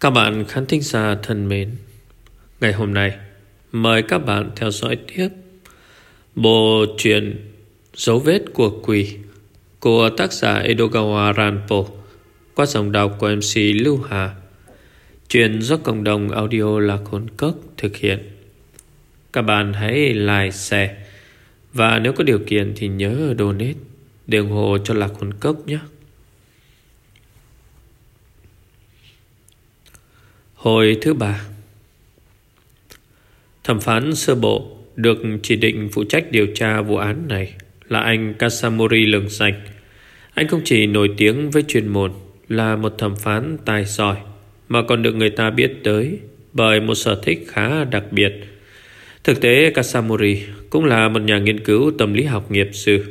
Các bạn khán thính giả thân mến Ngày hôm nay Mời các bạn theo dõi tiếp Bộ truyện Dấu vết của quỷ Của tác giả Edogawa Ranpo Qua dòng đọc của MC Lưu Hà. Chuyện do cộng đồng audio là khốn cốc thực hiện. Các bạn hãy like, share Và nếu có điều kiện thì nhớ donate Để ủng hộ cho lạc hồn cốc nhé. Hồi thứ ba Thẩm phán sơ bộ được chỉ định phụ trách điều tra vụ án này là anh Kasamori lường sạch. Anh không chỉ nổi tiếng với chuyên môn là một thẩm phán tài giỏi mà còn được người ta biết tới bởi một sở thích khá đặc biệt. Thực tế Kasamori cũng là một nhà nghiên cứu tâm lý học nghiệp dư.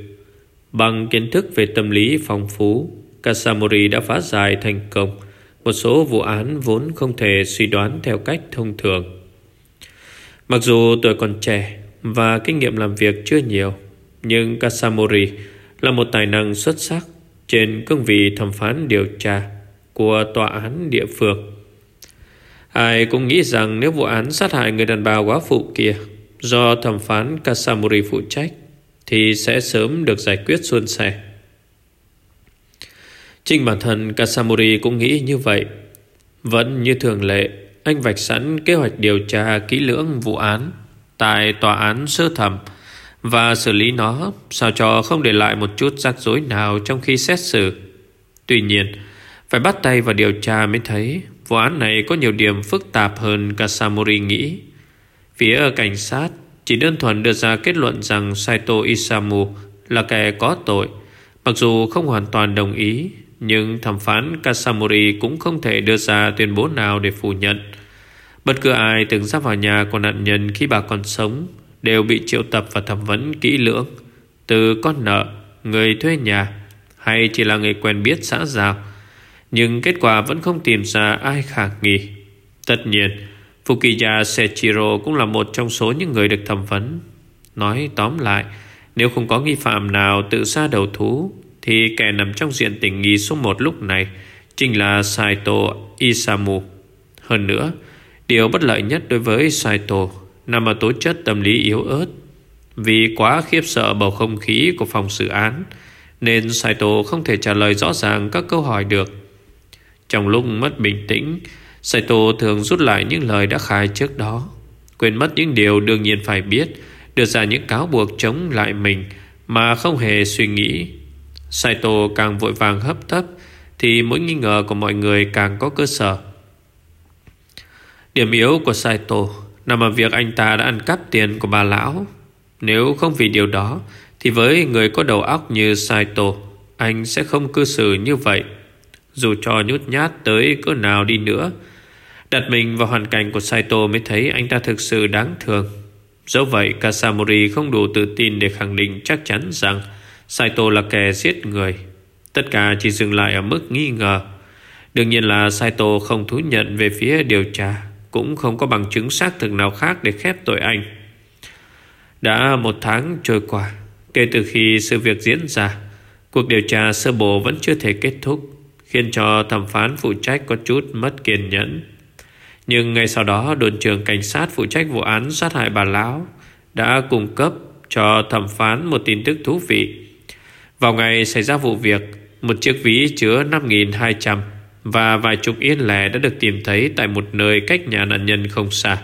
Bằng kiến thức về tâm lý phong phú, Kasamori đã phá giải thành công một số vụ án vốn không thể suy đoán theo cách thông thường. Mặc dù tuổi còn trẻ và kinh nghiệm làm việc chưa nhiều, nhưng Kasamori là một tài năng xuất sắc trên cương vị thẩm phán điều tra của tòa án địa phương. Ai cũng nghĩ rằng nếu vụ án sát hại người đàn bà quá phụ kia do thẩm phán Kasamori phụ trách thì sẽ sớm được giải quyết suôn sẻ. Chính bản thân Kasamori cũng nghĩ như vậy. Vẫn như thường lệ, anh vạch sẵn kế hoạch điều tra kỹ lưỡng vụ án tại tòa án sơ thẩm và xử lý nó sao cho không để lại một chút rắc rối nào trong khi xét xử. Tuy nhiên, phải bắt tay vào điều tra mới thấy vụ án này có nhiều điểm phức tạp hơn Kasamori nghĩ. Phía cảnh sát chỉ đơn thuần đưa ra kết luận rằng Saito Isamu là kẻ có tội, mặc dù không hoàn toàn đồng ý nhưng thẩm phán Kasamori cũng không thể đưa ra tuyên bố nào để phủ nhận. Bất cứ ai từng ra vào nhà của nạn nhân khi bà còn sống đều bị triệu tập và thẩm vấn kỹ lưỡng. Từ con nợ, người thuê nhà hay chỉ là người quen biết xã giao. Nhưng kết quả vẫn không tìm ra ai khả nghi. Tất nhiên, Fukiya Sechiro cũng là một trong số những người được thẩm vấn. Nói tóm lại, nếu không có nghi phạm nào tự ra đầu thú thì kẻ nằm trong diện tình nghi số 1 lúc này chính là Saito Isamu. Hơn nữa, điều bất lợi nhất đối với Saito nằm ở tố chất tâm lý yếu ớt. Vì quá khiếp sợ bầu không khí của phòng xử án, nên Saito không thể trả lời rõ ràng các câu hỏi được. Trong lúc mất bình tĩnh, Saito thường rút lại những lời đã khai trước đó, quên mất những điều đương nhiên phải biết, đưa ra những cáo buộc chống lại mình mà không hề suy nghĩ Saito càng vội vàng hấp tấp, Thì mỗi nghi ngờ của mọi người càng có cơ sở. Điểm yếu của Saito Nằm ở việc anh ta đã ăn cắp tiền của bà lão. Nếu không vì điều đó, Thì với người có đầu óc như Saito, Anh sẽ không cư xử như vậy. Dù cho nhút nhát tới cỡ nào đi nữa, Đặt mình vào hoàn cảnh của Saito Mới thấy anh ta thực sự đáng thương. Dẫu vậy, Kasamori không đủ tự tin Để khẳng định chắc chắn rằng Saito là kẻ giết người. Tất cả chỉ dừng lại ở mức nghi ngờ. Đương nhiên là Saito không thú nhận về phía điều tra, Cũng không có bằng chứng xác thực nào khác để khép tội anh. Đã một tháng trôi qua, Kể từ khi sự việc diễn ra, Cuộc điều tra sơ bộ vẫn chưa thể kết thúc, Khiến cho thẩm phán phụ trách có chút mất kiên nhẫn. Nhưng ngay sau đó, đồn trưởng cảnh sát phụ trách vụ án sát hại bà Lão Đã cung cấp cho thẩm phán một tin tức thú vị vào ngày xảy ra vụ việc, một chiếc ví chứa 5.200 và vài chục yên lẻ đã được tìm thấy tại một nơi cách nhà nạn nhân không xa.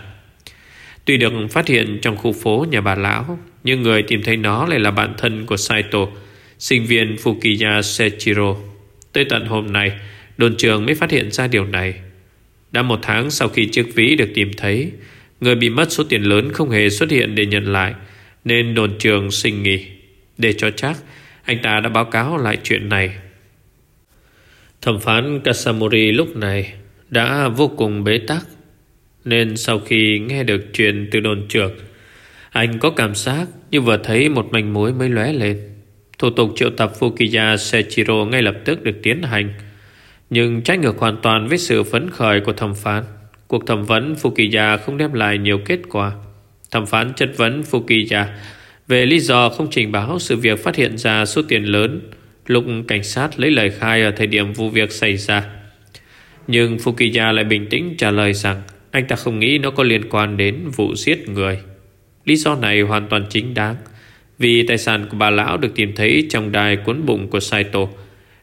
Tuy được phát hiện trong khu phố nhà bà Lão, nhưng người tìm thấy nó lại là bạn thân của Saito, sinh viên Fukiya Sechiro. Tới tận hôm nay, đồn trường mới phát hiện ra điều này. Đã một tháng sau khi chiếc ví được tìm thấy, người bị mất số tiền lớn không hề xuất hiện để nhận lại, nên đồn trường sinh nghỉ. Để cho chắc, anh ta đã báo cáo lại chuyện này. Thẩm phán Kasamori lúc này Đã vô cùng bế tắc, Nên sau khi nghe được chuyện từ đồn trưởng, Anh có cảm giác Như vừa thấy một manh mối mới lóe lên. Thủ tục triệu tập Fukiya Sechiro Ngay lập tức được tiến hành, Nhưng trái ngược hoàn toàn Với sự phấn khởi của thẩm phán. Cuộc thẩm vấn Fukiya không đem lại nhiều kết quả. Thẩm phán chất vấn Fukiya về lý do không trình báo sự việc phát hiện ra số tiền lớn, lúc cảnh sát lấy lời khai ở thời điểm vụ việc xảy ra. Nhưng Fukiya lại bình tĩnh trả lời rằng Anh ta không nghĩ nó có liên quan đến vụ giết người. Lý do này hoàn toàn chính đáng, Vì tài sản của bà lão được tìm thấy trong đài cuốn bụng của Saito,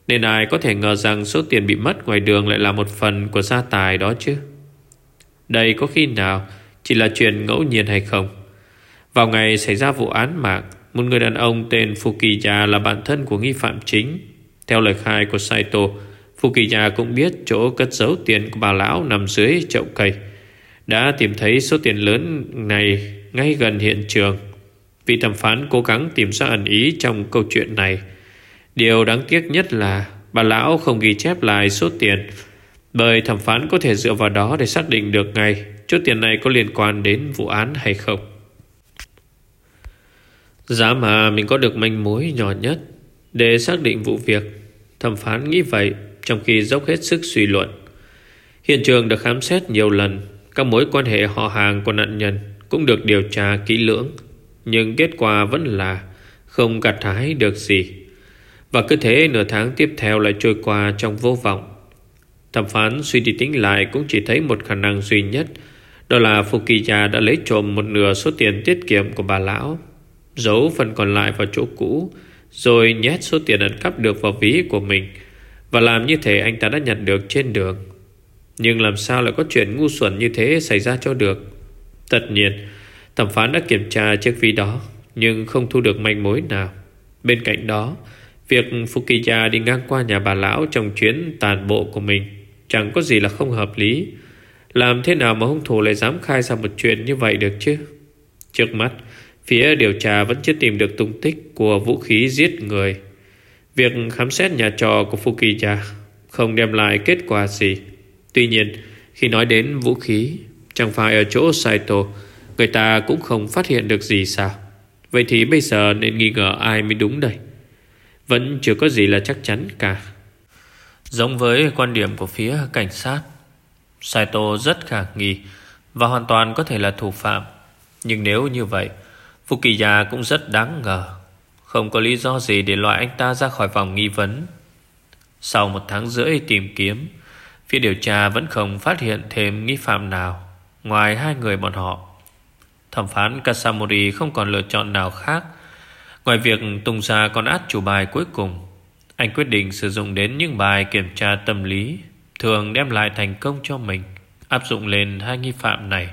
Nên ai có thể ngờ rằng số tiền bị mất ngoài đường lại là một phần của gia tài đó chứ. Đây có khi nào chỉ là chuyện ngẫu nhiên hay không? Vào ngày xảy ra vụ án mạng, Một người đàn ông tên Fukiya là bạn thân của nghi phạm chính. Theo lời khai của Saito, Fukiya cũng biết chỗ cất giấu tiền của bà lão nằm dưới chậu cây, Đã tìm thấy số tiền lớn này ngay gần hiện trường. Vị thẩm phán cố gắng tìm ra ẩn ý trong câu chuyện này. Điều đáng tiếc nhất là Bà lão không ghi chép lại số tiền, Bởi thẩm phán có thể dựa vào đó Để xác định được ngay, Chút tiền này có liên quan đến vụ án hay không. Giá mà mình có được manh mối nhỏ nhất Để xác định vụ việc, Thẩm phán nghĩ vậy Trong khi dốc hết sức suy luận. Hiện trường được khám xét nhiều lần, Các mối quan hệ họ hàng của nạn nhân Cũng được điều tra kỹ lưỡng, Nhưng kết quả vẫn là Không gặt hái được gì. Và cứ thế nửa tháng tiếp theo lại trôi qua trong vô vọng. Thẩm phán suy đi tính lại Cũng chỉ thấy một khả năng duy nhất, đó là Fukiya đã lấy trộm một nửa số tiền tiết kiệm của bà lão. Giấu phần còn lại vào chỗ cũ, Rồi nhét số tiền ẩn cắp được vào ví của mình. Và làm như thế anh ta đã nhận được trên đường. Nhưng làm sao lại có chuyện ngu xuẩn như thế xảy ra cho được? Tất nhiên, Thẩm phán đã kiểm tra chiếc ví đó, Nhưng không thu được manh mối nào. Bên cạnh đó, Việc Fukiya đi ngang qua nhà bà lão Trong chuyến tàn bộ của mình Chẳng có gì là không hợp lý. Làm thế nào mà hung thủ lại dám khai ra một chuyện như vậy được chứ? Trước mắt Phía điều tra vẫn chưa tìm được tung tích Của vũ khí giết người. Việc khám xét nhà trọ của Fukiya Không đem lại kết quả gì. Tuy nhiên Khi nói đến vũ khí Chẳng phải ở chỗ Saito Người ta cũng không phát hiện được gì sao? Vậy thì bây giờ nên nghi ngờ ai mới đúng đây? Vẫn chưa có gì là chắc chắn cả. Giống với quan điểm của phía cảnh sát Saito rất khả nghi và hoàn toàn có thể là thủ phạm. Nhưng nếu như vậy, Fukiya cũng rất đáng ngờ. Không có lý do gì để loại anh ta ra khỏi vòng nghi vấn. Sau một tháng rưỡi tìm kiếm, phía điều tra vẫn không phát hiện thêm nghi phạm nào ngoài hai người bọn họ. Thẩm phán Kasamori không còn lựa chọn nào khác ngoài việc tung ra con át chủ bài cuối cùng. Anh quyết định sử dụng đến những bài kiểm tra tâm lý thường đem lại thành công cho mình áp dụng lên hai nghi phạm này.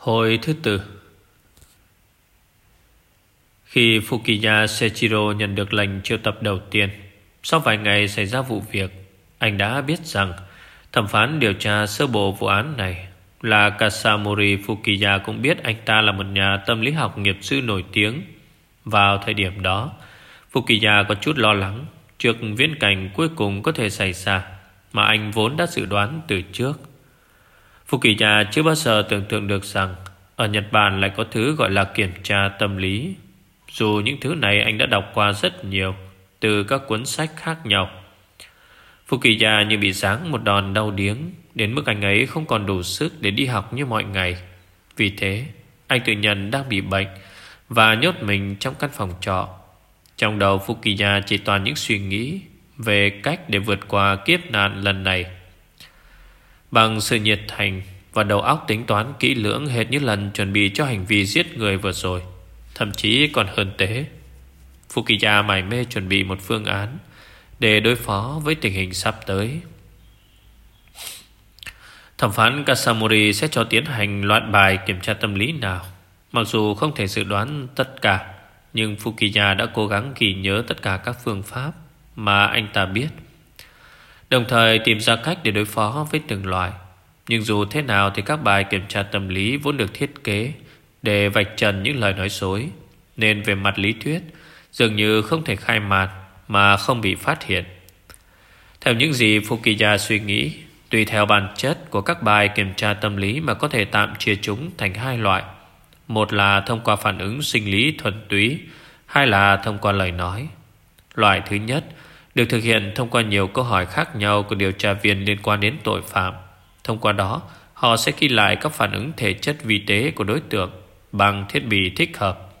Hồi thứ tư Khi Fukiya Sechiro nhận được lệnh triệu tập đầu tiên, Sau vài ngày xảy ra vụ việc, Anh đã biết rằng Thẩm phán điều tra sơ bộ vụ án này Là Kasamori Fukiya cũng biết anh ta là một nhà tâm lý học nghiệp sư nổi tiếng Vào thời điểm đó, Fukiya có chút lo lắng trước viễn cảnh cuối cùng có thể xảy ra mà anh vốn đã dự đoán từ trước. Fukiya chưa bao giờ tưởng tượng được rằng ở Nhật Bản lại có thứ gọi là kiểm tra tâm lý. Dù những thứ này anh đã đọc qua rất nhiều từ các cuốn sách khác nhau. Fukiya như bị giáng một đòn đau điếng đến mức anh ấy không còn đủ sức để đi học như mọi ngày. Vì thế, anh tự nhận đang bị bệnh và nhốt mình trong căn phòng trọ trong đầu Fukiya chỉ toàn những suy nghĩ về cách để vượt qua kiếp nạn lần này. Bằng sự nhiệt thành và đầu óc tính toán kỹ lưỡng hệt như lần chuẩn bị cho hành vi giết người vừa rồi, thậm chí còn hơn thế. Fukiya mải mê chuẩn bị một phương án để đối phó với tình hình sắp tới. Thẩm phán Kasamori sẽ cho tiến hành loạt bài kiểm tra tâm lý nào, mặc dù không thể dự đoán tất cả. Nhưng Fukiya đã cố gắng ghi nhớ tất cả các phương pháp mà anh ta biết. Đồng thời tìm ra cách để đối phó với từng loại. Nhưng dù thế nào thì các bài kiểm tra tâm lý vốn được thiết kế để vạch trần những lời nói dối. Nên về mặt lý thuyết, dường như không thể khai mạc mà không bị phát hiện. Theo những gì Fukiya suy nghĩ, tùy theo bản chất của các bài kiểm tra tâm lý mà có thể tạm chia chúng thành hai loại – một là thông qua phản ứng sinh lý thuần túy Hai là thông qua lời nói Loại thứ nhất được thực hiện thông qua nhiều câu hỏi khác nhau Của điều tra viên liên quan đến tội phạm Thông qua đó Họ sẽ ghi lại các phản ứng thể chất vi tế của đối tượng Bằng thiết bị thích hợp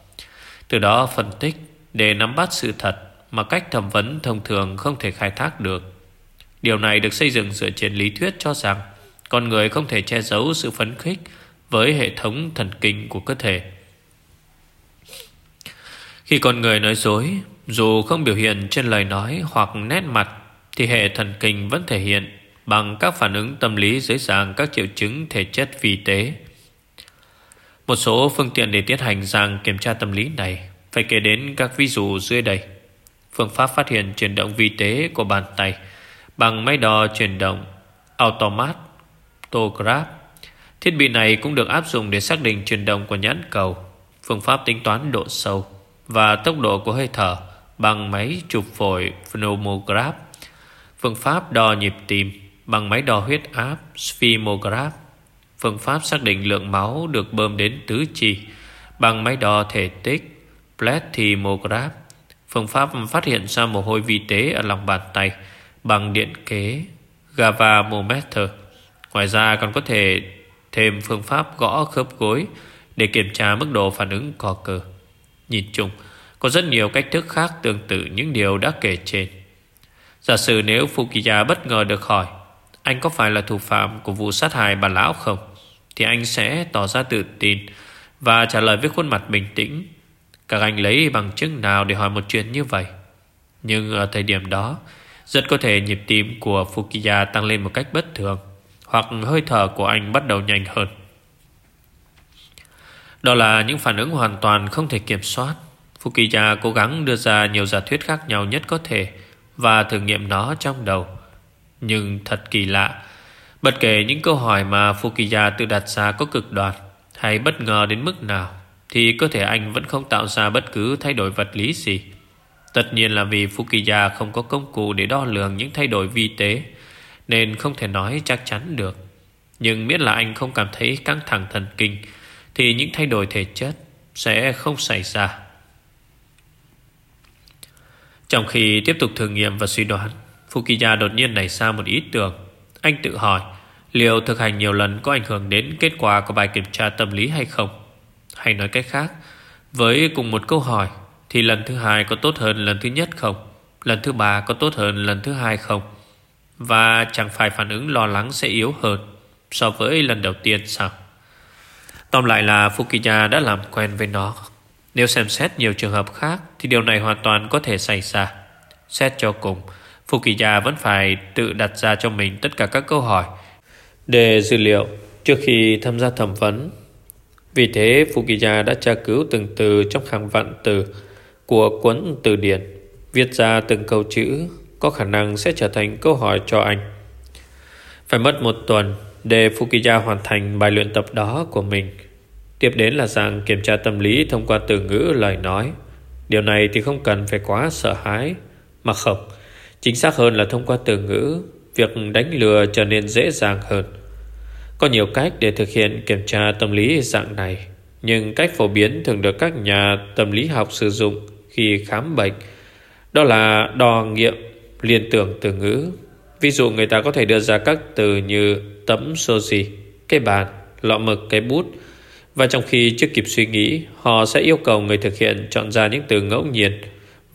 Từ đó phân tích Để nắm bắt sự thật mà cách thẩm vấn thông thường không thể khai thác được. Điều này được xây dựng dựa trên lý thuyết cho rằng con người không thể che giấu sự phấn khích với hệ thống thần kinh của cơ thể. Khi con người nói dối, dù không biểu hiện trên lời nói hoặc nét mặt, thì hệ thần kinh vẫn thể hiện bằng các phản ứng tâm lý dưới dạng các triệu chứng thể chất vi tế. Một số phương tiện để tiến hành dạng kiểm tra tâm lý này phải kể đến các ví dụ dưới đây. Phương pháp phát hiện chuyển động vi tế của bàn tay bằng máy đo chuyển động automat tograph. Thiết bị này cũng được áp dụng để xác định chuyển động của nhãn cầu, phương pháp tính toán độ sâu và tốc độ của hơi thở bằng máy chụp phổi pneumograph, phương pháp đo nhịp tim bằng máy đo huyết áp sphygmograph, phương pháp xác định lượng máu được bơm đến tứ chi bằng máy đo thể tích plethysmograph, phương pháp phát hiện ra mồ hôi vi tế ở lòng bàn tay bằng điện kế galvanometer. Ngoài ra còn có thể thêm phương pháp gõ khớp gối để kiểm tra mức độ phản ứng co cơ. Nhìn chung, có rất nhiều cách thức khác tương tự những điều đã kể trên. Giả sử nếu Fukiya bất ngờ được hỏi anh có phải là thủ phạm của vụ sát hại bà lão không, thì anh sẽ tỏ ra tự tin và trả lời với khuôn mặt bình tĩnh. Các anh lấy bằng chứng nào để hỏi một chuyện như vậy? Nhưng ở thời điểm đó, rất có thể nhịp tim của Fukiya tăng lên một cách bất thường hoặc hơi thở của anh bắt đầu nhanh hơn. Đó là những phản ứng hoàn toàn không thể kiểm soát. Fukiya cố gắng đưa ra nhiều giả thuyết khác nhau nhất có thể và thử nghiệm nó trong đầu. Nhưng thật kỳ lạ, bất kể những câu hỏi mà Fukiya tự đặt ra có cực đoan hay bất ngờ đến mức nào, thì cơ thể anh vẫn không tạo ra bất cứ thay đổi vật lý gì. Tất nhiên là vì Fukiya không có công cụ để đo lường những thay đổi vi tế, nên không thể nói chắc chắn được. Nhưng miễn là anh không cảm thấy căng thẳng thần kinh, thì những thay đổi thể chất sẽ không xảy ra. Trong khi tiếp tục thử nghiệm và suy đoán, Fukiya đột nhiên nảy ra một ý tưởng. Anh tự hỏi liệu thực hành nhiều lần có ảnh hưởng đến kết quả của bài kiểm tra tâm lý hay không? Hay nói cách khác, với cùng một câu hỏi thì lần thứ hai có tốt hơn lần thứ nhất không? Lần thứ ba có tốt hơn lần thứ hai không? Và chẳng phải phản ứng lo lắng sẽ yếu hơn so với lần đầu tiên sao? Tóm lại là Fukiya đã làm quen với nó. Nếu xem xét nhiều trường hợp khác thì điều này hoàn toàn có thể xảy ra. Xét cho cùng, Fukiya vẫn phải tự đặt ra cho mình tất cả các câu hỏi để dữ liệu trước khi tham gia thẩm vấn. Vì thế, Fukiya đã tra cứu từng từ trong hàng vạn từ của cuốn từ điển, viết ra từng câu chữ có khả năng sẽ trở thành câu hỏi cho anh. Phải mất một tuần để Fukiya hoàn thành bài luyện tập đó của mình. Tiếp đến là dạng kiểm tra tâm lý thông qua từ ngữ lời nói. Điều này thì không cần phải quá sợ hãi, mà không. Chính xác hơn là thông qua từ ngữ, việc đánh lừa trở nên dễ dàng hơn. Có nhiều cách để thực hiện kiểm tra tâm lý dạng này, nhưng cách phổ biến thường được các nhà tâm lý học sử dụng khi khám bệnh. Đó là đo nghiệm liên tưởng từ ngữ. Ví dụ người ta có thể đưa ra các từ như tấm soji, cái bàn, lọ mực, cái bút. Và trong khi chưa kịp suy nghĩ, họ sẽ yêu cầu người thực hiện chọn ra những từ ngẫu nhiên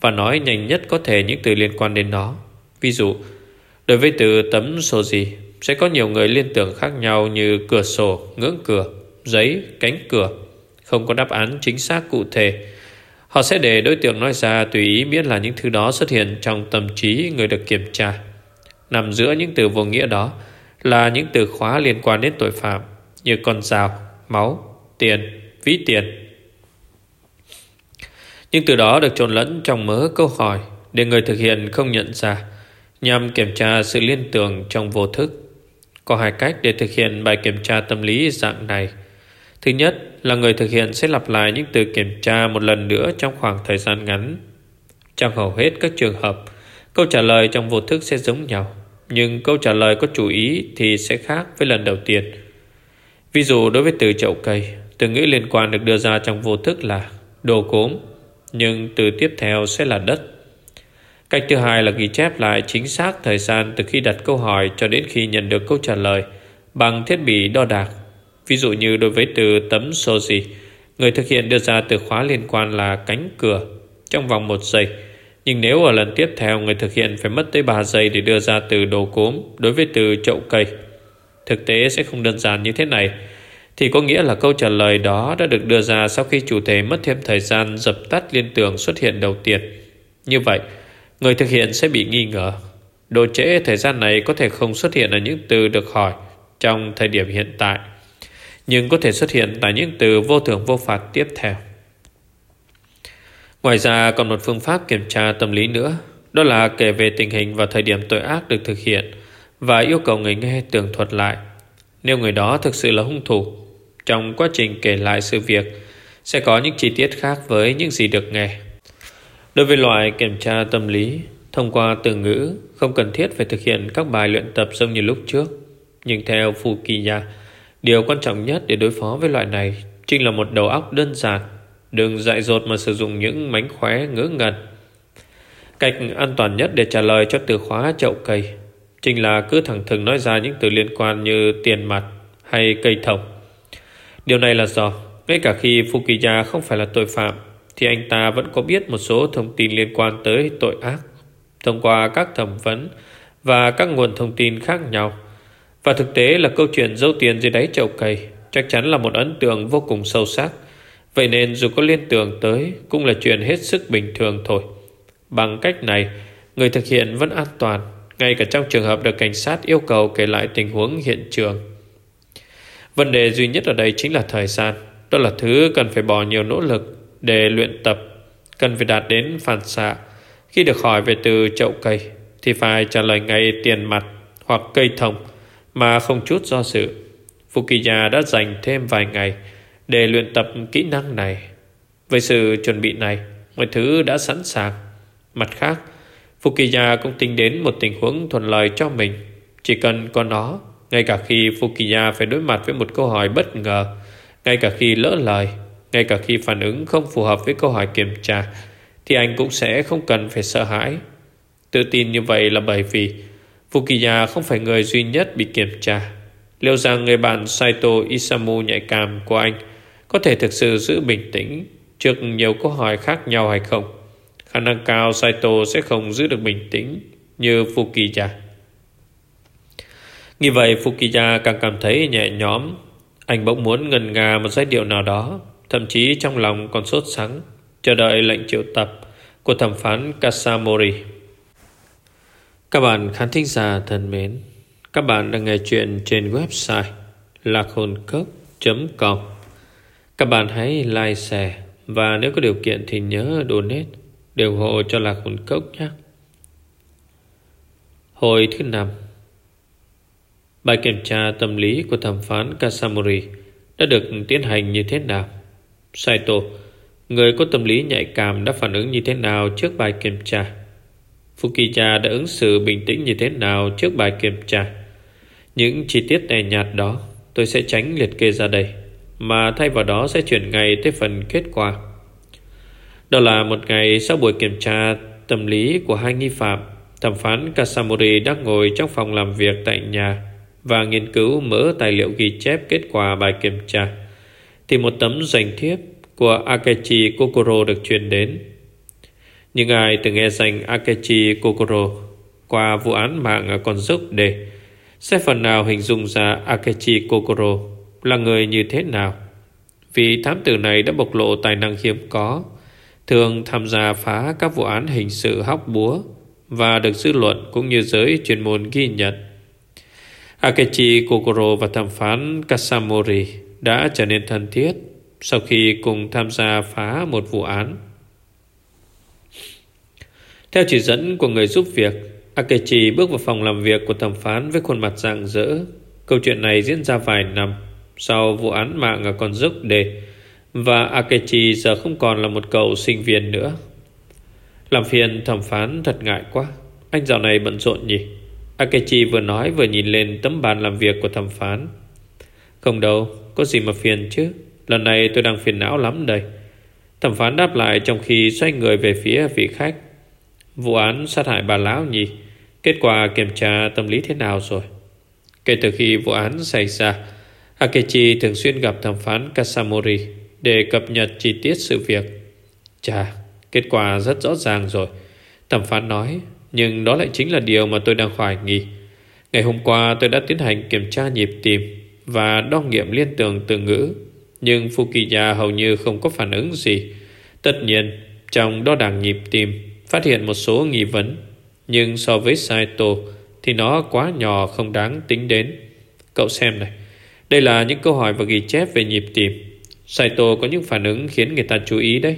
và nói nhanh nhất có thể những từ liên quan đến nó. Ví dụ, đối với từ tấm sổ gì sẽ có nhiều người liên tưởng khác nhau như cửa sổ, ngưỡng cửa, giấy, cánh cửa. Không có đáp án chính xác cụ thể Họ sẽ để đối tượng nói ra tùy ý miễn là những thứ đó xuất hiện trong tâm trí người được kiểm tra. Nằm giữa những từ vô nghĩa đó là những từ khóa liên quan đến tội phạm như con dao, máu, tiền, ví tiền. Nhưng từ đó được trộn lẫn trong mớ câu hỏi để người thực hiện không nhận ra nhằm kiểm tra sự liên tưởng trong vô thức. Có hai cách để thực hiện bài kiểm tra tâm lý dạng này – Thứ nhất là người thực hiện sẽ lặp lại những từ kiểm tra một lần nữa trong khoảng thời gian ngắn. Trong hầu hết các trường hợp, câu trả lời trong vô thức sẽ giống nhau, nhưng câu trả lời có chú ý thì sẽ khác với lần đầu tiên. Ví dụ đối với từ chậu cây, từ ngữ liên quan được đưa ra trong vô thức là đồ cốm, nhưng từ tiếp theo sẽ là đất. Cách thứ hai là ghi chép lại chính xác thời gian từ khi đặt câu hỏi cho đến khi nhận được câu trả lời bằng thiết bị đo đạc Ví dụ như đối với từ tấm soji, người thực hiện đưa ra từ khóa liên quan là cánh cửa trong vòng một giây. Nhưng nếu ở lần tiếp theo người thực hiện phải mất tới 3 giây để đưa ra từ đồ cốm đối với từ chậu cây, thực tế sẽ không đơn giản như thế này, thì có nghĩa là câu trả lời đó đã được đưa ra sau khi chủ thể mất thêm thời gian dập tắt liên tưởng xuất hiện đầu tiên. Như vậy, người thực hiện sẽ bị nghi ngờ. Độ trễ thời gian này có thể không xuất hiện ở những từ được hỏi trong thời điểm hiện tại, nhưng có thể xuất hiện tại những từ vô thường vô phạt tiếp theo. Ngoài ra còn một phương pháp kiểm tra tâm lý nữa, đó là kể về tình hình và thời điểm tội ác được thực hiện và yêu cầu người nghe tường thuật lại. Nếu người đó thực sự là hung thủ, trong quá trình kể lại sự việc sẽ có những chi tiết khác với những gì được nghe. Đối với loại kiểm tra tâm lý, thông qua từ ngữ không cần thiết phải thực hiện các bài luyện tập giống như lúc trước. Nhưng theo Fukiya, điều quan trọng nhất để đối phó với loại này chính là một đầu óc đơn giản Đừng dại dột mà sử dụng những mánh khóe ngớ ngẩn Cách an toàn nhất để trả lời cho từ khóa chậu cây Chính là cứ thẳng thừng nói ra những từ liên quan như tiền mặt hay cây thông Điều này là do, Ngay cả khi Fukiya không phải là tội phạm, Thì anh ta vẫn có biết một số thông tin liên quan tới tội ác Thông qua các thẩm vấn Và các nguồn thông tin khác nhau. Và thực tế là câu chuyện dấu tiền dưới đáy chậu cây Chắc chắn là một ấn tượng vô cùng sâu sắc. Vậy nên dù có liên tưởng tới, Cũng là chuyện hết sức bình thường thôi. Bằng cách này, Người thực hiện vẫn an toàn, Ngay cả trong trường hợp được cảnh sát yêu cầu Kể lại tình huống hiện trường. Vấn đề duy nhất ở đây chính là thời gian Đó là thứ cần phải bỏ nhiều nỗ lực Để luyện tập Cần phải đạt đến phản xạ Khi được hỏi về từ chậu cây Thì phải trả lời ngay tiền mặt Hoặc cây thông Mà không chút do dự Fukiya đã dành thêm vài ngày để luyện tập kỹ năng này. Với sự chuẩn bị này, mọi thứ đã sẵn sàng. Mặt khác, Fukiya cũng tính đến một tình huống thuận lợi cho mình. Chỉ cần có nó, ngay cả khi Fukiya phải đối mặt với một câu hỏi bất ngờ, ngay cả khi lỡ lời, ngay cả khi phản ứng không phù hợp với câu hỏi kiểm tra, thì anh cũng sẽ không cần phải sợ hãi. Tự tin như vậy là bởi vì Fukiya không phải người duy nhất bị kiểm tra. Liệu rằng người bạn Saito Isamu nhạy cảm của anh có thể thực sự giữ bình tĩnh trước nhiều câu hỏi khác nhau hay không. Khả năng cao Saito sẽ không giữ được bình tĩnh như Fukiya. Như vậy Fukiya càng cảm thấy nhẹ nhõm. Anh bỗng muốn ngần ngà một giai điệu nào đó, thậm chí trong lòng còn sốt sắng, chờ đợi lệnh triệu tập của thẩm phán Kasamori. Các bạn khán thính giả thân mến, các bạn đang nghe chuyện trên website lạc hồn cốc.com các bạn hãy like, share và nếu có điều kiện thì nhớ donate điều hộ cho Lạc Hồn Cốc nhé. Hồi thứ năm Bài kiểm tra tâm lý của thẩm phán Kasamori đã được tiến hành như thế nào? Saito, người có tâm lý nhạy cảm đã phản ứng như thế nào trước bài kiểm tra? Fukiya đã ứng xử bình tĩnh như thế nào trước bài kiểm tra? Những chi tiết này nhạt đó tôi sẽ tránh liệt kê ra đây mà thay vào đó sẽ chuyển ngay tới phần kết quả. Đó là một ngày sau buổi kiểm tra tâm lý của hai nghi phạm, thẩm phán Kasamori đang ngồi trong phòng làm việc tại nhà và nghiên cứu mỡ tài liệu ghi chép kết quả bài kiểm tra. Thì một tấm danh thiếp của Akechi Kokoro được truyền đến. Những ai từng nghe danh Akechi Kokoro qua vụ án mạng còn con dốc đề sẽ phần nào hình dung ra Akechi Kokoro là người như thế nào. Vì thám tử này đã bộc lộ tài năng hiếm có, thường tham gia phá các vụ án hình sự hóc búa và được dư luận cũng như giới chuyên môn ghi nhận. Akechi Kokoro và thẩm phán Kasamori đã trở nên thân thiết sau khi cùng tham gia phá một vụ án. Theo chỉ dẫn của người giúp việc, Akechi bước vào phòng làm việc của thẩm phán với khuôn mặt rạng rỡ. Câu chuyện này diễn ra vài năm sau vụ án mạng ở con dốc đề và Akechi giờ không còn là một cậu sinh viên nữa. Làm phiền thẩm phán thật ngại quá. Anh dạo này bận rộn nhỉ? Akechi vừa nói vừa nhìn lên tấm bàn làm việc của thẩm phán. Không đâu, có gì mà phiền chứ. Lần này tôi đang phiền não lắm đây. Thẩm phán đáp lại trong khi xoay người về phía vị khách. Vụ án sát hại bà lão nhỉ? Kết quả kiểm tra tâm lý thế nào rồi? Kể từ khi vụ án xảy ra, Akechi thường xuyên gặp thẩm phán Kasamori để cập nhật chi tiết sự việc. Chà, kết quả rất rõ ràng rồi. Thẩm phán nói nhưng đó lại chính là điều mà tôi đang hoài nghi. Ngày hôm qua tôi đã tiến hành kiểm tra nhịp tim Và đo nghiệm liên tưởng từ ngữ, Nhưng Fukiya hầu như không có phản ứng gì. Tất nhiên, Trong đo đạc nhịp tim, Phát hiện một số nghi vấn, Nhưng so với Saito Thì nó quá nhỏ không đáng tính đến. Cậu xem này, Đây là những câu hỏi và ghi chép về nhịp tim. Saito có những phản ứng khiến người ta chú ý đấy.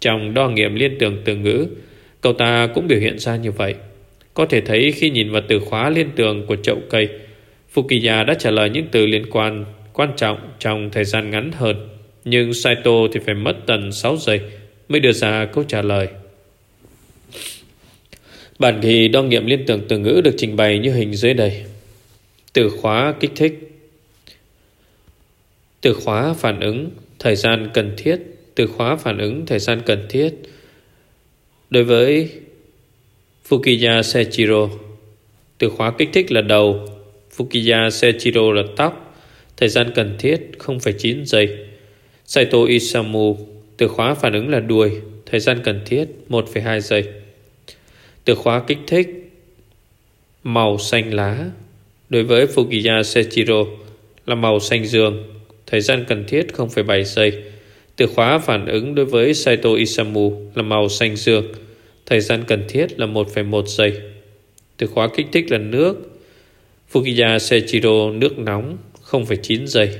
Trong đo nghiệm liên tưởng từ ngữ Cậu ta cũng biểu hiện ra như vậy. Có thể thấy khi nhìn vào từ khóa liên tường của chậu cây, Fukiya đã trả lời những từ liên quan quan trọng trong thời gian ngắn hơn. Nhưng Saito thì phải mất tầm 6 giây mới đưa ra câu trả lời. Bản ghi đo nghiệm liên tưởng từ ngữ được trình bày như hình dưới đây. Từ khóa kích thích. Từ khóa phản ứng, Thời gian cần thiết. Từ khóa phản ứng, thời gian cần thiết. Đối với Fukiya Sechiro Từ khóa kích thích là đầu Fukiya Sechiro là tóc Thời gian cần thiết 0,9 giây. Saito Isamu Từ khóa phản ứng là đuôi. Thời gian cần thiết 1,2 giây. Từ khóa kích thích Màu xanh lá. Đối với Fukiya Sechiro Là màu xanh dương. Thời gian cần thiết 0,7 giây. Từ khóa phản ứng đối với Saito Isamu Là màu xanh dương Thời gian cần thiết là 1,1 giây. Từ khóa kích thích là nước Fukiya Sechiro nước nóng 0,9 giây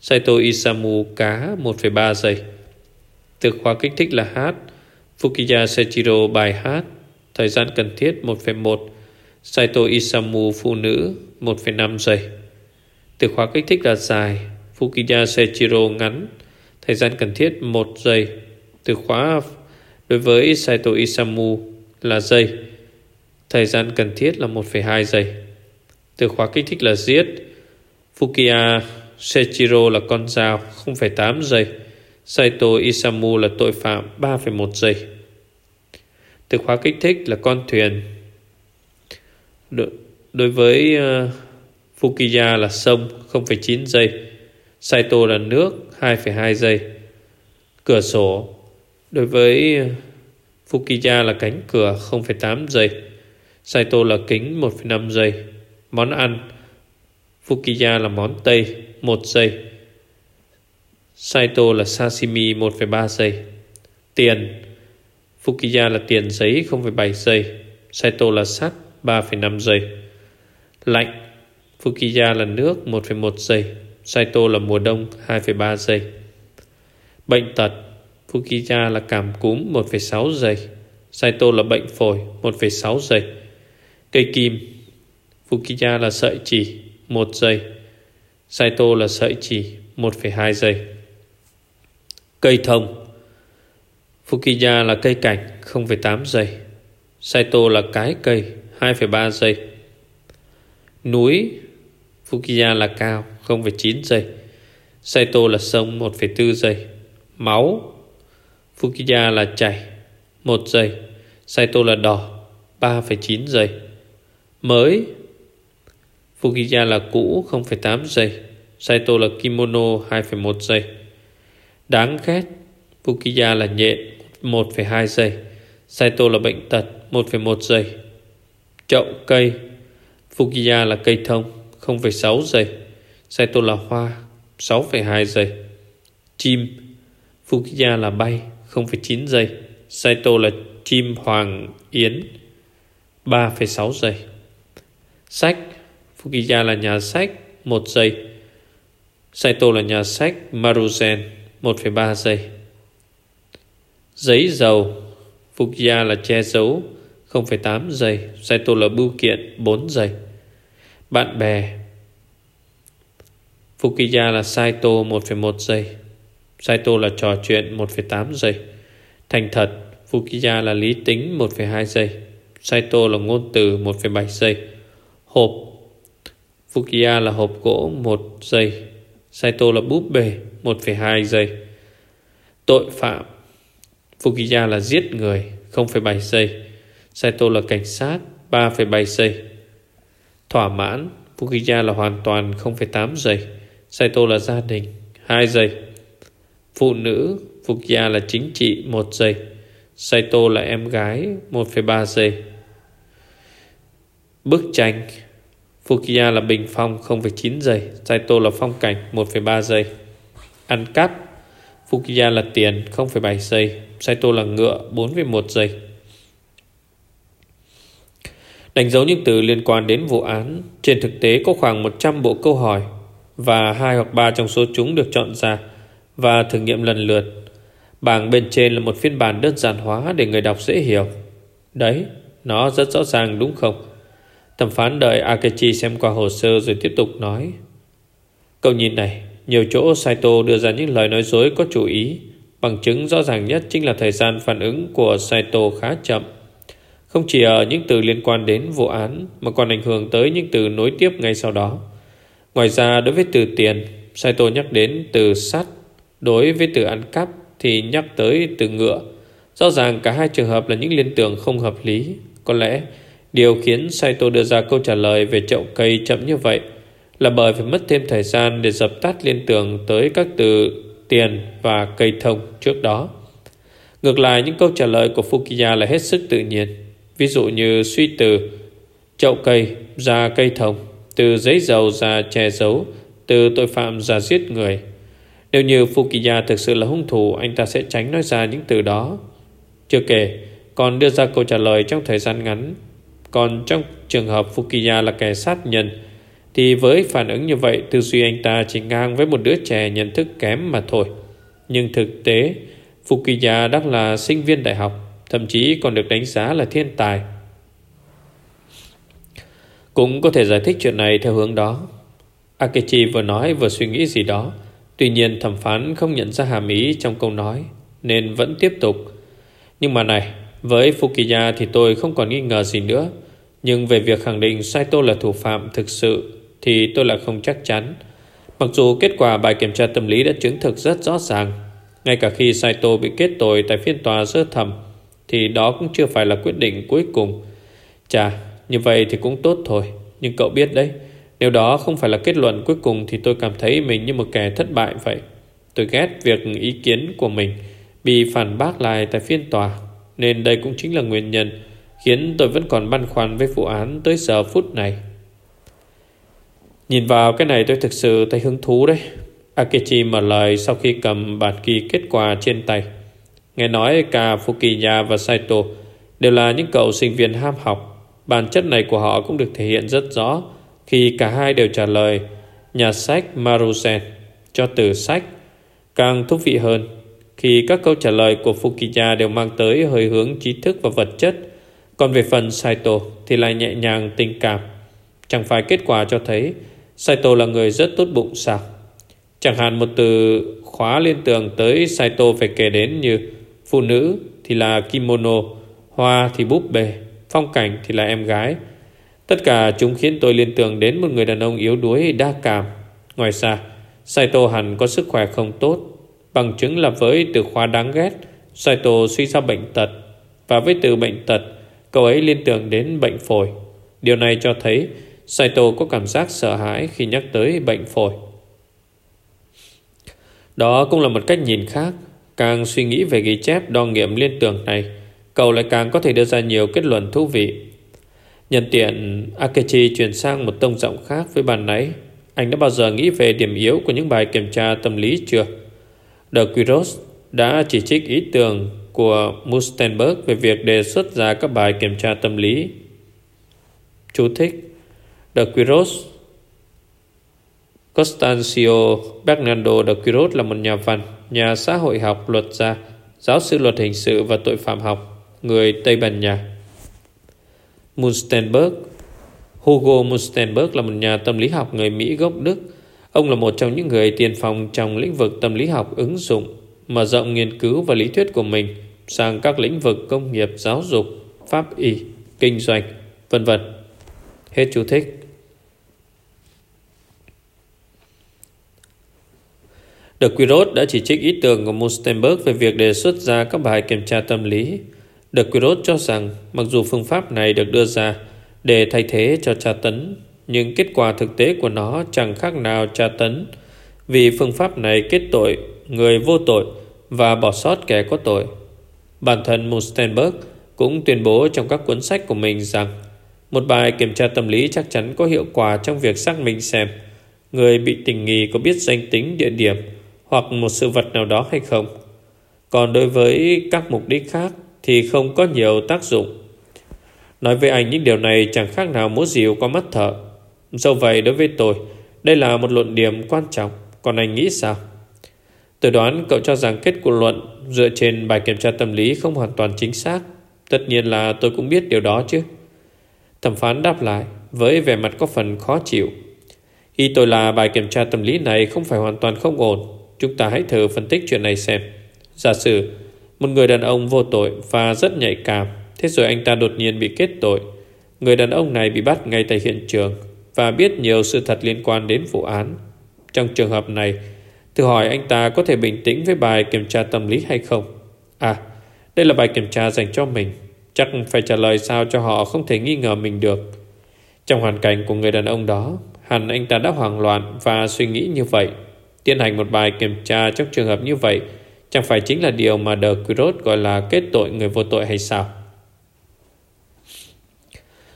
Saito Isamu cá 1,3 giây. Từ khóa kích thích là hát Fukiya Sechiro bài hát Thời gian cần thiết 1,1 Saito Isamu phụ nữ 1,5 giây. Từ khóa kích thích là dài Fukiya Sechiro ngắn Thời gian cần thiết 1 giây. Từ khóa Đối với Saito Isamu là giây. Thời gian cần thiết là 1,2 giây. Từ khóa kích thích là giết. Fukia Sechiro là con dao 0,8 giây. Saito Isamu là tội phạm 3,1 giây. Từ khóa kích thích là con thuyền. Đối, đối với uh, Fukiya là sông 0,9 giây. Saito là nước 2,2 giây. Cửa sổ Đối với ờ, Fukiya là cánh cửa 0,8 giây. Saito là kính 1,5 giây. Món ăn Fukiya là món Tây 1 giây. Saito là sashimi 1,3 giây. Tiền Fukiya là tiền giấy 0,7 giây. Saito là sắt 3,5 giây. Lạnh Fukiya là nước 1,1 giây. Saito là mùa đông 2,3 giây. Bệnh tật Fukiya là cảm cúm 1,6 giây. Saito là bệnh phổi 1,6 giây. Cây kim Fukiya là sợi chỉ 1 giây. Saito là sợi chỉ 1,2 giây. Cây thông Fukiya là cây cảnh 0,8 giây. Saito là cái cây 2,3 giây. Núi Fukiya là cao 0,9 giây Saito là sông 1,4 giây Máu Fukiya là chảy 1 giây Saito là đỏ 3,9 giây. Mới Fukiya là cũ 0,8 giây Saito là kimono 2,1 giây. Đáng ghét Fukiya là nhện 1,2 giây Saito là bệnh tật 1,1 giây. Chậu cây Fukiya là cây thông 0,6 giây. Saito là hoa 6,2 giây. Chim Fukiya là bay 0,9 giây. Saito là chim hoàng yến 3,6 giây. Sách Fukiya là nhà sách 1 giây. Saito là nhà sách Maruzen 1,3 giây. Giấy dầu Fukiya là che giấu 0,8 giây. Saito là bưu kiện 4 giây. Bạn bè. Fukiya là Saito 1,1 giây. Saito là trò chuyện 1,8 giây. Thành thật Fukiya là lý tính 1,2 giây. Saito là ngôn từ 1,7 giây. Hộp. Fukiya là hộp gỗ 1 giây. Saito là búp bê 1,2 giây. Tội phạm. Fukiya là giết người 0,7 giây. Saito là cảnh sát 3,7 giây. Thỏa mãn. Fukiya là hoàn toàn 0,8 giây. Saito là gia đình 2 giây. Phụ nữ Fukia là chính trị 1 giây. Saito là em gái 1,3 giây. Bức tranh. Fukiya là bình phong 0,9 giây. Saito là phong cảnh 1,3 giây. Ăn cắp. Fukiya là tiền 0,7 giây. Saito là ngựa 4,1 giây. Đánh dấu những từ liên quan đến vụ án. Trên thực tế có khoảng 100 bộ câu hỏi Và hai hoặc ba trong số chúng được chọn ra Và thử nghiệm lần lượt. Bảng bên trên là một phiên bản đơn giản hóa Để người đọc dễ hiểu. Đấy, nó rất rõ ràng đúng không? Thẩm phán đợi Akechi xem qua hồ sơ Rồi tiếp tục nói. Câu nhìn này Nhiều chỗ Saito đưa ra những lời nói dối có chủ ý. Bằng chứng rõ ràng nhất chính là thời gian phản ứng của Saito khá chậm không chỉ ở những từ liên quan đến vụ án mà còn ảnh hưởng tới những từ nối tiếp ngay sau đó. Ngoài ra đối với từ tiền, Saito nhắc đến từ sắt. Đối với từ ăn cắp thì nhắc tới từ ngựa. Rõ ràng cả hai trường hợp là những liên tưởng không hợp lý. Có lẽ điều khiến Saito đưa ra câu trả lời về chậu cây chậm như vậy là bởi phải mất thêm thời gian để dập tắt liên tưởng tới các từ tiền và cây thông trước đó. Ngược lại những câu trả lời của Fukiya là hết sức tự nhiên. Ví dụ như suy từ chậu cây ra cây thông, từ giấy dầu ra che giấu, từ tội phạm ra giết người. Nếu như Fukiya thực sự là hung thủ, anh ta sẽ tránh nói ra những từ đó. Chưa kể, còn đưa ra câu trả lời trong thời gian ngắn. Còn trong trường hợp Fukiya là kẻ sát nhân, thì với phản ứng như vậy, tư duy anh ta chỉ ngang với một đứa trẻ nhận thức kém mà thôi. Nhưng thực tế, Fukiya đang là sinh viên đại học thậm chí còn được đánh giá là thiên tài. Cũng có thể giải thích chuyện này theo hướng đó. Akechi vừa nói vừa suy nghĩ gì đó. Tuy nhiên thẩm phán không nhận ra hàm ý trong câu nói, nên vẫn tiếp tục. Nhưng mà này, với Fukiya thì tôi không còn nghi ngờ gì nữa. Nhưng về việc khẳng định Saito là thủ phạm thực sự thì tôi lại không chắc chắn. Mặc dù kết quả bài kiểm tra tâm lý đã chứng thực rất rõ ràng, ngay cả khi Saito bị kết tội tại phiên tòa sơ thẩm, thì đó cũng chưa phải là quyết định cuối cùng. Chà, như vậy thì cũng tốt thôi. Nhưng cậu biết đấy, nếu đó không phải là kết luận cuối cùng thì tôi cảm thấy mình như một kẻ thất bại vậy. Tôi ghét việc ý kiến của mình bị phản bác lại tại phiên tòa. Nên đây cũng chính là nguyên nhân khiến tôi vẫn còn băn khoăn với vụ án tới giờ phút này. Nhìn vào cái này tôi thực sự thấy hứng thú đấy. Akechi mở lời sau khi cầm bản ghi kết quả trên tay. Nghe nói cả Fukiya và Saito đều là những cậu sinh viên ham học. Bản chất này của họ cũng được thể hiện rất rõ khi cả hai đều trả lời, nhà sách Marusen cho từ sách. Càng thú vị hơn khi các câu trả lời của Fukiya đều mang tới hơi hướng trí thức và vật chất. Còn về phần Saito thì lại nhẹ nhàng tình cảm. Chẳng phải kết quả cho thấy Saito là người rất tốt bụng sao? Chẳng hạn một từ khóa liên tưởng tới Saito phải kể đến như Phụ nữ thì là kimono, Hoa thì búp bê, Phong cảnh thì là em gái. Tất cả chúng khiến tôi liên tưởng đến một người đàn ông yếu đuối, đa cảm. Ngoài ra, Saito hẳn có sức khỏe không tốt, Bằng chứng là với từ khóa đáng ghét, Saito suy ra bệnh tật. Và với từ bệnh tật, Cậu ấy liên tưởng đến bệnh phổi. Điều này cho thấy Saito có cảm giác sợ hãi khi nhắc tới bệnh phổi. Đó cũng là một cách nhìn khác. Càng suy nghĩ về ghi chép đo nghiệm liên tưởng này, cậu lại càng có thể đưa ra nhiều kết luận thú vị. Nhân tiện, Akechi chuyển sang một tông giọng khác với bàn nãy. Anh đã bao giờ nghĩ về điểm yếu của những bài kiểm tra tâm lý chưa? The Quiros đã chỉ trích ý tưởng của Mustenberg về việc đề xuất ra các bài kiểm tra tâm lý. Chú thích The Quiros Costancio Bernardo de Quiroz là một nhà văn nhà xã hội học, luật gia, giáo sư luật hình sự và tội phạm học, người Tây Ban Nha. Munstenberg Hugo Munstenberg là một nhà tâm lý học người Mỹ gốc Đức. Ông là một trong những người tiên phong trong lĩnh vực tâm lý học ứng dụng, mở rộng nghiên cứu và lý thuyết của mình sang các lĩnh vực công nghiệp, giáo dục, pháp y, kinh doanh, vân vân. Hết chú thích. De Quirot đã chỉ trích ý tưởng của Mustenberg về việc đề xuất ra các bài kiểm tra tâm lý. De Quirot cho rằng mặc dù phương pháp này được đưa ra để thay thế cho tra tấn, nhưng kết quả thực tế của nó chẳng khác nào tra tấn vì phương pháp này kết tội người vô tội và bỏ sót kẻ có tội. Bản thân Mustenberg cũng tuyên bố trong các cuốn sách của mình rằng một bài kiểm tra tâm lý chắc chắn có hiệu quả trong việc xác minh xem người bị tình nghi có biết danh tính địa điểm hoặc một sự vật nào đó hay không. Còn đối với các mục đích khác thì không có nhiều tác dụng. Nói với anh những điều này chẳng khác nào múa dìu qua mắt thợ. Do vậy đối với tôi, đây là một luận điểm quan trọng. Còn anh nghĩ sao? Tôi đoán cậu cho rằng kết của luận dựa trên bài kiểm tra tâm lý không hoàn toàn chính xác. Tất nhiên là tôi cũng biết điều đó chứ. Thẩm phán đáp lại với vẻ mặt có phần khó chịu. Ý tôi là bài kiểm tra tâm lý này không phải hoàn toàn không ổn. Chúng ta hãy thử phân tích chuyện này xem. Giả sử một người đàn ông vô tội và rất nhạy cảm, thế rồi anh ta đột nhiên bị kết tội. Người đàn ông này bị bắt ngay tại hiện trường và biết nhiều sự thật liên quan đến vụ án. Trong trường hợp này, thử hỏi anh ta có thể bình tĩnh với bài kiểm tra tâm lý hay không? À, đây là bài kiểm tra dành cho mình. Chắc phải trả lời sao cho họ không thể nghi ngờ mình được. Trong hoàn cảnh của người đàn ông đó, hẳn anh ta đã hoảng loạn và suy nghĩ như vậy. Tiến hành một bài kiểm tra trong trường hợp như vậy chẳng phải chính là điều mà The Quirot gọi là kết tội người vô tội hay sao?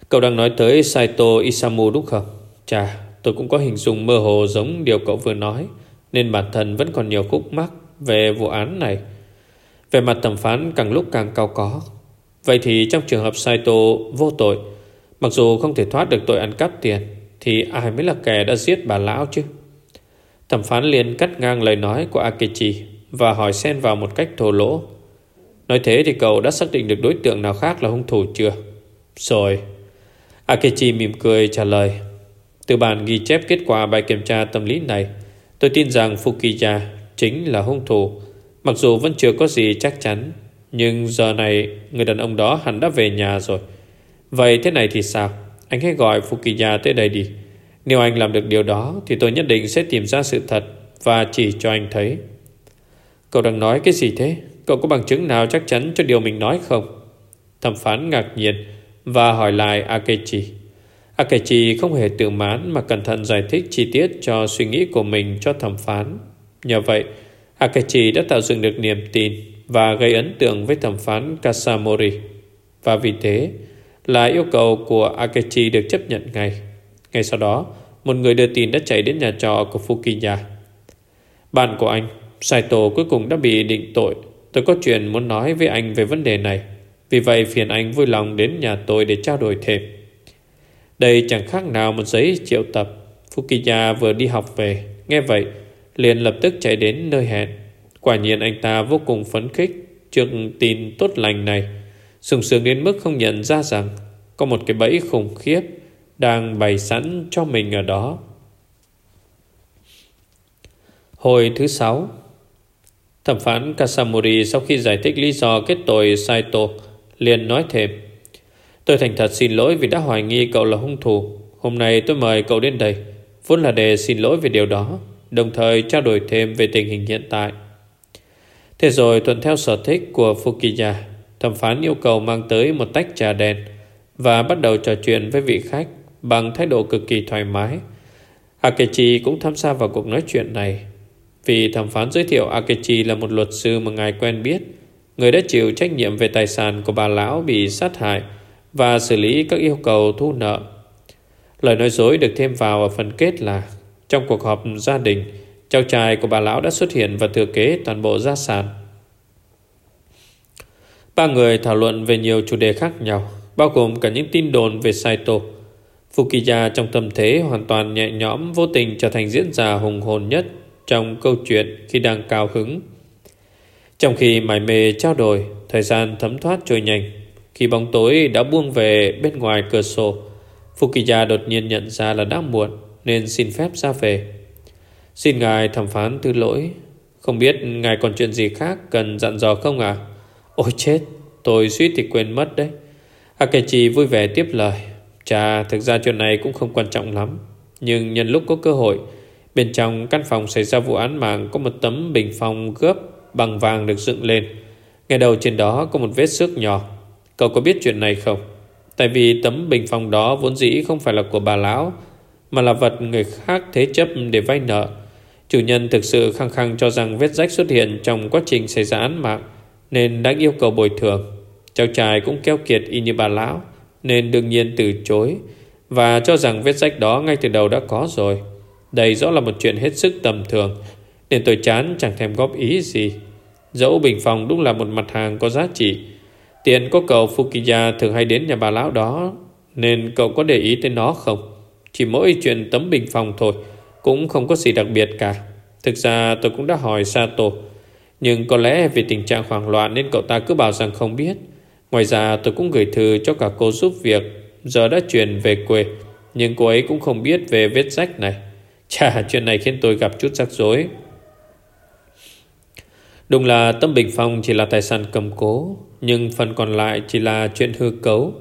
Cậu đang nói tới Saito Isamu đúng không? Chà, tôi cũng có hình dung mơ hồ giống điều cậu vừa nói, nên bản thân vẫn còn nhiều khúc mắc về vụ án này. Về mặt thẩm phán càng lúc càng cao có. Vậy thì trong trường hợp Saito vô tội, mặc dù không thể thoát được tội ăn cắp tiền, thì ai mới là kẻ đã giết bà lão chứ? Thẩm phán liền cắt ngang lời nói của Akechi và hỏi xen vào một cách thô lỗ. Nói thế thì cậu đã xác định được đối tượng nào khác là hung thủ chưa? Rồi. Akechi mỉm cười trả lời. Từ bản ghi chép kết quả bài kiểm tra tâm lý này, tôi tin rằng Fukiya chính là hung thủ. Mặc dù vẫn chưa có gì chắc chắn, nhưng giờ này người đàn ông đó hẳn đã về nhà rồi. Vậy thế này thì sao? Anh hãy gọi Fukiya tới đây đi. Nếu anh làm được điều đó thì tôi nhất định sẽ tìm ra sự thật và chỉ cho anh thấy. Cậu đang nói cái gì thế? Cậu có bằng chứng nào chắc chắn cho điều mình nói không? Thẩm phán ngạc nhiên và hỏi lại Akechi. Akechi không hề tự mãn mà cẩn thận giải thích chi tiết cho suy nghĩ của mình cho thẩm phán. Nhờ vậy, Akechi đã tạo dựng được niềm tin và gây ấn tượng với thẩm phán Kasamori. Và vì thế, là yêu cầu của Akechi được chấp nhận ngay. Ngay sau đó, một người đưa tin đã chạy đến nhà trọ của Fukinya. Bạn của anh, Saito cuối cùng đã bị định tội. Tôi có chuyện muốn nói với anh về vấn đề này. Vì vậy phiền anh vui lòng đến nhà tôi để trao đổi thêm. Đây chẳng khác nào một giấy triệu tập. Fukiya vừa đi học về. Nghe vậy, liền lập tức chạy đến nơi hẹn. Quả nhiên anh ta vô cùng phấn khích trước tin tốt lành này. Sùng sướng đến mức không nhận ra rằng có một cái bẫy khủng khiếp đang bày sẵn cho mình ở đó. Hồi thứ sáu, Thẩm phán Kasamori sau khi giải thích lý do kết tội Saito, liền nói thêm, Tôi thành thật xin lỗi vì đã hoài nghi cậu là hung thủ. Hôm nay tôi mời cậu đến đây, vốn là để xin lỗi về điều đó, đồng thời trao đổi thêm về tình hình hiện tại. Thế rồi tuần theo sở thích của Fukiya, thẩm phán yêu cầu mang tới một tách trà đen và bắt đầu trò chuyện với vị khách bằng thái độ cực kỳ thoải mái. Akechi cũng tham gia vào cuộc nói chuyện này vì thẩm phán giới thiệu Akechi là một luật sư mà ngài quen biết, người đã chịu trách nhiệm về tài sản của bà lão bị sát hại và xử lý các yêu cầu thu nợ. Lời nói dối được thêm vào ở phần kết là trong cuộc họp gia đình, cháu trai của bà lão đã xuất hiện và thừa kế toàn bộ gia sản. Ba người thảo luận về nhiều chủ đề khác nhau, bao gồm cả những tin đồn về Saito. Fukiya trong tâm thế hoàn toàn nhẹ nhõm vô tình trở thành diễn giả hùng hồn nhất trong câu chuyện khi đang cao hứng. Trong khi mải mê trao đổi, thời gian thấm thoát trôi nhanh. Khi bóng tối đã buông về bên ngoài cửa sổ, Fukiya đột nhiên nhận ra là đã muộn nên xin phép ra về. Xin ngài thẩm phán thứ lỗi. Không biết ngài còn chuyện gì khác cần dặn dò không ạ? À? Ôi chết, tôi suýt thì quên mất đấy. Akechi vui vẻ tiếp lời. Chà, thực ra chuyện này cũng không quan trọng lắm. Nhưng nhân lúc có cơ hội, Bên trong căn phòng xảy ra vụ án mạng có một tấm bình phong gớp bằng vàng được dựng lên. Ngay đầu trên đó có một vết xước nhỏ. Cậu có biết chuyện này không? Tại vì tấm bình phong đó vốn dĩ không phải là của bà lão, mà là vật người khác thế chấp để vay nợ. Chủ nhân thực sự khăng khăng cho rằng vết rách xuất hiện trong quá trình xảy ra án mạng Nên đã yêu cầu bồi thường Cháu trai cũng keo kiệt y như bà lão nên đương nhiên từ chối Và cho rằng vết rách đó ngay từ đầu đã có rồi. Đây rõ là một chuyện hết sức tầm thường, Nên tôi chán chẳng thèm góp ý gì. Dẫu bình phòng đúng là một mặt hàng có giá trị. Tiền có cậu Fukiya thường hay đến nhà bà lão đó, Nên cậu có để ý tới nó không? Chỉ mỗi chuyện tấm bình phòng thôi, Cũng không có gì đặc biệt cả. Thực ra tôi cũng đã hỏi Sato, Nhưng có lẽ vì tình trạng hoảng loạn Nên cậu ta cứ bảo rằng không biết. Ngoài ra, tôi cũng gửi thư cho cả cô giúp việc. Giờ đã chuyển về quê, Nhưng cô ấy cũng không biết về vết rách này. Chà, chuyện này khiến tôi gặp chút rắc rối. Đúng là tâm bình phong chỉ là tài sản cầm cố, Nhưng phần còn lại chỉ là chuyện hư cấu.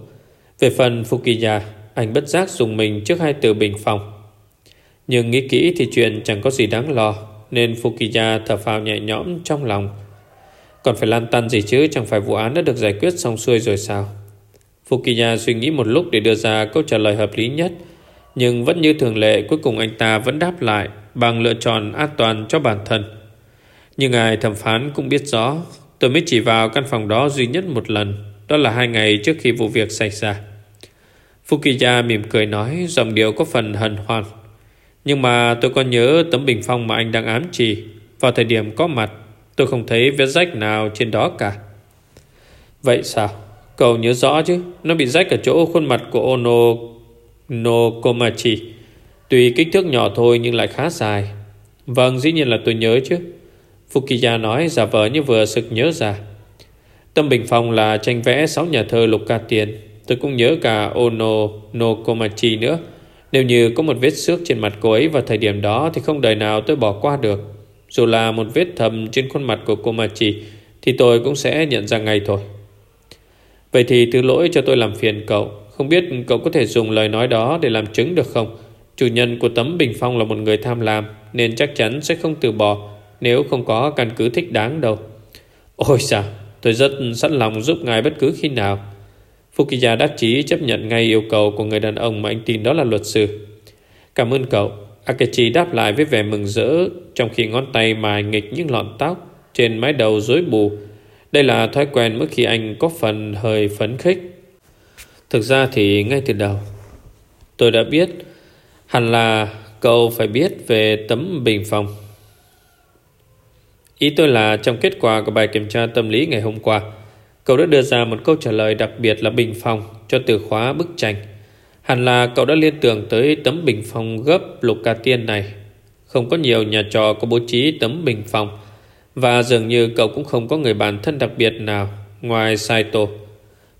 Về phần Fukiya, Anh bất giác dùng mình trước hai từ bình phong. Nhưng nghĩ kỹ thì chuyện chẳng có gì đáng lo, Nên Fukiya thở phào nhẹ nhõm trong lòng. Còn phải lan tăn gì chứ? Chẳng phải vụ án đã được giải quyết xong xuôi rồi sao? Fukiya suy nghĩ một lúc để đưa ra câu trả lời hợp lý nhất. Nhưng vẫn như thường lệ, Cuối cùng anh ta vẫn đáp lại Bằng lựa chọn an toàn cho bản thân. Nhưng ngài thẩm phán cũng biết rõ, Tôi mới chỉ vào căn phòng đó duy nhất một lần. Đó là hai ngày trước khi vụ việc xảy ra. Fukiya mỉm cười nói, Giọng điệu có phần hần hoan. Nhưng mà tôi còn nhớ tấm bình phong mà anh đang ám chỉ Vào thời điểm có mặt. Tôi không thấy vết rách nào trên đó cả Vậy sao Cậu nhớ rõ chứ Nó bị rách ở chỗ khuôn mặt của Ono No Komachi Tuy kích thước nhỏ thôi nhưng lại khá dài Vâng dĩ nhiên là tôi nhớ chứ Fukiya nói, giả vờ như vừa sực nhớ ra. Tâm Bình Phong là tranh vẽ sáu nhà thơ lục ca tiền. Tôi cũng nhớ cả Ono no Komachi nữa. Nếu như có một vết xước trên mặt cô ấy vào thời điểm đó thì không đời nào tôi bỏ qua được. Dù là một vết thầm trên khuôn mặt của cô mà chỉ thì tôi cũng sẽ nhận ra ngay thôi. Vậy thì thứ lỗi cho tôi làm phiền cậu. Không biết cậu có thể dùng lời nói đó để làm chứng được không? Chủ nhân của tấm bình phong là một người tham lam, nên chắc chắn sẽ không từ bỏ, nếu không có căn cứ thích đáng đâu Ôi sao Tôi rất sẵn lòng giúp ngài bất cứ khi nào Fukiya đắc chí chấp nhận ngay yêu cầu của người đàn ông mà anh tin đó là luật sư. Cảm ơn cậu. Akechi đáp lại với vẻ mừng rỡ trong khi ngón tay mài nghịch những lọn tóc trên mái đầu rối bù. Đây là thói quen mỗi khi anh có phần hơi phấn khích. Thực ra thì ngay từ đầu tôi đã biết hẳn là cậu phải biết về tấm bình phòng. Ý tôi là trong kết quả của bài kiểm tra tâm lý ngày hôm qua, cậu đã đưa ra một câu trả lời đặc biệt là bình phòng cho từ khóa bức tranh. Hẳn là cậu đã liên tưởng tới tấm bình phòng gấp lục ca tiên này. Không có nhiều nhà trò có bố trí tấm bình phòng và dường như cậu cũng không có người bạn thân đặc biệt nào ngoài Saito.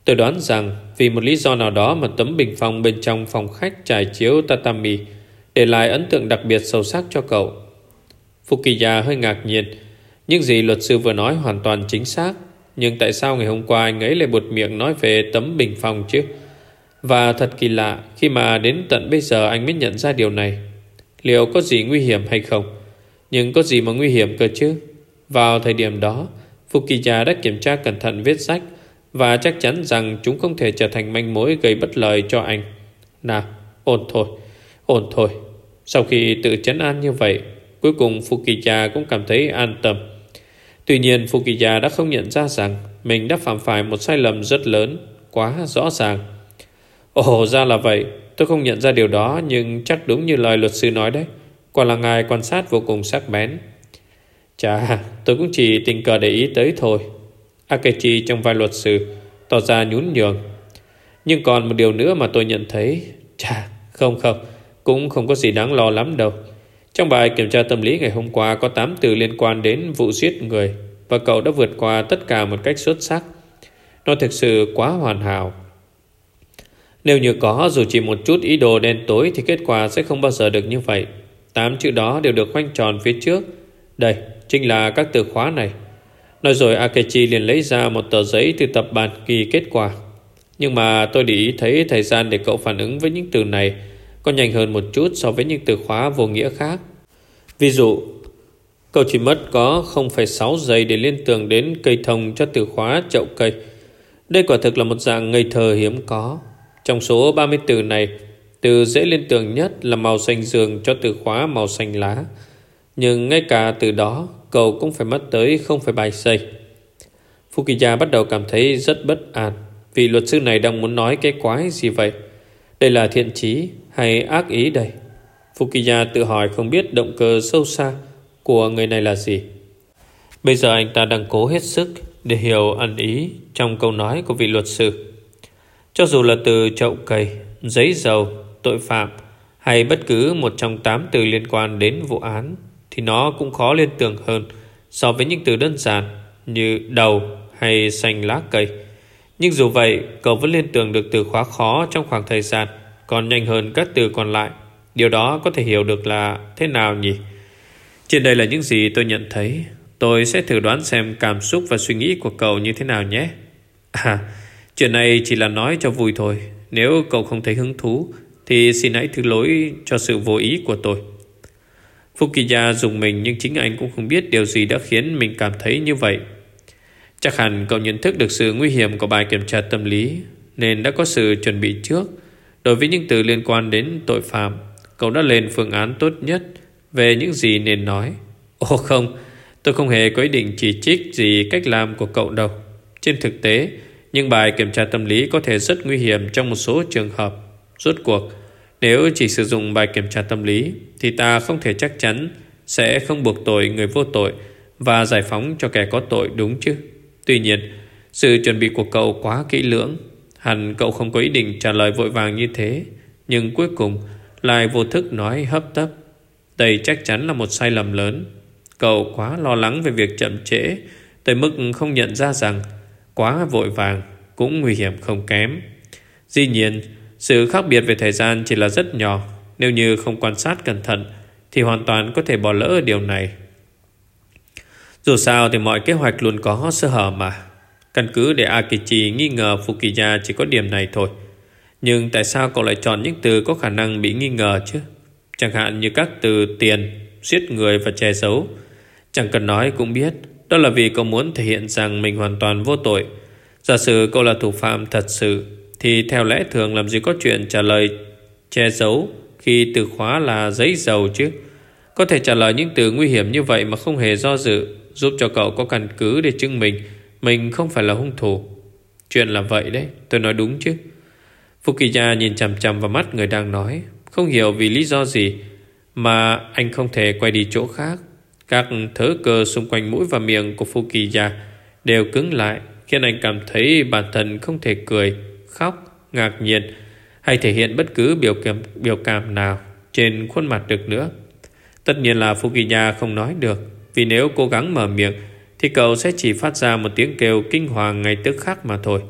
Tôi đoán rằng vì một lý do nào đó mà tấm bình phòng bên trong phòng khách trải chiếu tatami để lại ấn tượng đặc biệt sâu sắc cho cậu. Fukiya hơi ngạc nhiên những gì luật sư vừa nói hoàn toàn chính xác Nhưng tại sao ngày hôm qua anh ấy lại buột miệng nói về tấm bình phòng chứ và thật kỳ lạ Khi mà đến tận bây giờ anh mới nhận ra điều này. Liệu có gì nguy hiểm hay không? Nhưng có gì mà nguy hiểm cơ chứ? Vào thời điểm đó Fukiya đã kiểm tra cẩn thận viết sách Và chắc chắn rằng chúng không thể trở thành manh mối gây bất lợi cho anh. Nào ổn thôi Ổn thôi. Sau khi tự chấn an như vậy Cuối cùng Fukiya cũng cảm thấy an tâm. Tuy nhiên Fukiya đã không nhận ra rằng mình đã phạm phải một sai lầm rất lớn, quá rõ ràng. Ồ ra là vậy, tôi không nhận ra điều đó nhưng chắc đúng như lời luật sư nói đấy. Quả là ngài quan sát vô cùng sắc bén. Chà, tôi cũng chỉ tình cờ để ý tới thôi. Akechi trong vai luật sư tỏ ra nhún nhường. Nhưng còn một điều nữa mà tôi nhận thấy. Chà, không không, cũng không có gì đáng lo lắm đâu. Trong bài kiểm tra tâm lý ngày hôm qua có 8 từ liên quan đến vụ giết người và cậu đã vượt qua tất cả một cách xuất sắc. Nó thực sự quá hoàn hảo. Nếu như có dù chỉ một chút ý đồ đen tối thì kết quả sẽ không bao giờ được như vậy. Tám chữ đó đều được khoanh tròn phía trước. Đây, chính là các từ khóa này. Nói rồi Akechi liền lấy ra một tờ giấy từ tập bản ghi kết quả. Nhưng mà tôi để ý thấy thời gian để cậu phản ứng với những từ này còn nhanh hơn một chút so với những từ khóa vô nghĩa khác. Ví dụ, cậu chỉ mất có 0,6 giây để liên tưởng đến cây thông cho từ khóa chậu cây. Đây quả thực là một dạng ngây thơ hiếm có. Trong số 30 từ này, từ dễ liên tưởng nhất là màu xanh dương cho từ khóa màu xanh lá. Nhưng ngay cả từ đó, cậu cũng phải mất tới 0,7 giây. Fukiya bắt đầu cảm thấy rất bất an Vì luật sư này đang muốn nói cái quái gì vậy Đây là thiện trí hay ác ý đây Fukiya tự hỏi không biết động cơ sâu xa Của người này là gì Bây giờ anh ta đang cố hết sức Để hiểu ẩn ý Trong câu nói của vị luật sư cho dù là từ chậu cây Giấy dầu, tội phạm Hay bất cứ một trong tám từ liên quan đến vụ án Thì nó cũng khó liên tưởng hơn So với những từ đơn giản Như đầu, hay xanh lá cây. Nhưng dù vậy, cậu vẫn liên tưởng được từ khóa khó trong khoảng thời gian, còn nhanh hơn các từ còn lại. Điều đó có thể hiểu được là thế nào nhỉ? Trên đây là những gì tôi nhận thấy. Tôi sẽ thử đoán xem cảm xúc và suy nghĩ của cậu như thế nào nhé. À, chuyện này chỉ là nói cho vui thôi. Nếu cậu không thấy hứng thú, thì xin hãy thứ lỗi cho sự vô ý của tôi. Fukiya dùng mình nhưng chính anh cũng không biết điều gì đã khiến mình cảm thấy như vậy. Chắc hẳn cậu nhận thức được sự nguy hiểm của bài kiểm tra tâm lý Nên đã có sự chuẩn bị trước Đối với những từ liên quan đến tội phạm Cậu đã lên phương án tốt nhất Về những gì nên nói Ồ không Tôi không hề có ý định chỉ trích gì cách làm của cậu đâu Trên thực tế nhưng bài kiểm tra tâm lý có thể rất nguy hiểm Trong một số trường hợp Rốt cuộc Nếu chỉ sử dụng bài kiểm tra tâm lý Thì ta không thể chắc chắn Sẽ không buộc tội người vô tội Và giải phóng cho kẻ có tội đúng chứ Tuy nhiên, sự chuẩn bị của cậu quá kỹ lưỡng. Hẳn cậu không có ý định trả lời vội vàng như thế. Nhưng cuối cùng lại vô thức nói hấp tấp. Đây chắc chắn là một sai lầm lớn. Cậu quá lo lắng về việc chậm trễ tới mức không nhận ra rằng quá vội vàng cũng nguy hiểm không kém. Dĩ nhiên, sự khác biệt về thời gian chỉ là rất nhỏ. Nếu như không quan sát cẩn thận thì hoàn toàn có thể bỏ lỡ điều này. Dù sao thì mọi kế hoạch luôn có sơ hở mà. Căn cứ để Akichi nghi ngờ Fukiya chỉ có điểm này thôi. Nhưng tại sao cậu lại chọn những từ có khả năng bị nghi ngờ chứ? Chẳng hạn như các từ tiền, giết người và che giấu. Chẳng cần nói cũng biết, đó là vì cậu muốn thể hiện rằng mình hoàn toàn vô tội. Giả sử cậu là thủ phạm thật sự, thì theo lẽ thường làm gì có chuyện trả lời che giấu khi từ khóa là giấy dầu chứ. Có thể trả lời những từ nguy hiểm như vậy mà không hề do dự Giúp cho cậu có căn cứ để chứng minh Mình không phải là hung thủ Chuyện là vậy đấy Tôi nói đúng chứ Fukiya nhìn chằm chằm vào mắt người đang nói Không hiểu vì lý do gì Mà anh không thể quay đi chỗ khác các thớ cơ xung quanh mũi và miệng của Fukiya Đều cứng lại Khiến anh cảm thấy bản thân không thể cười Khóc, ngạc nhiên Hay thể hiện bất cứ biểu cảm, biểu cảm nào Trên khuôn mặt được nữa. Tất nhiên là Fukiya không nói được Vì nếu cố gắng mở miệng Thì cậu sẽ chỉ phát ra một tiếng kêu kinh hoàng ngay tức khắc mà thôi.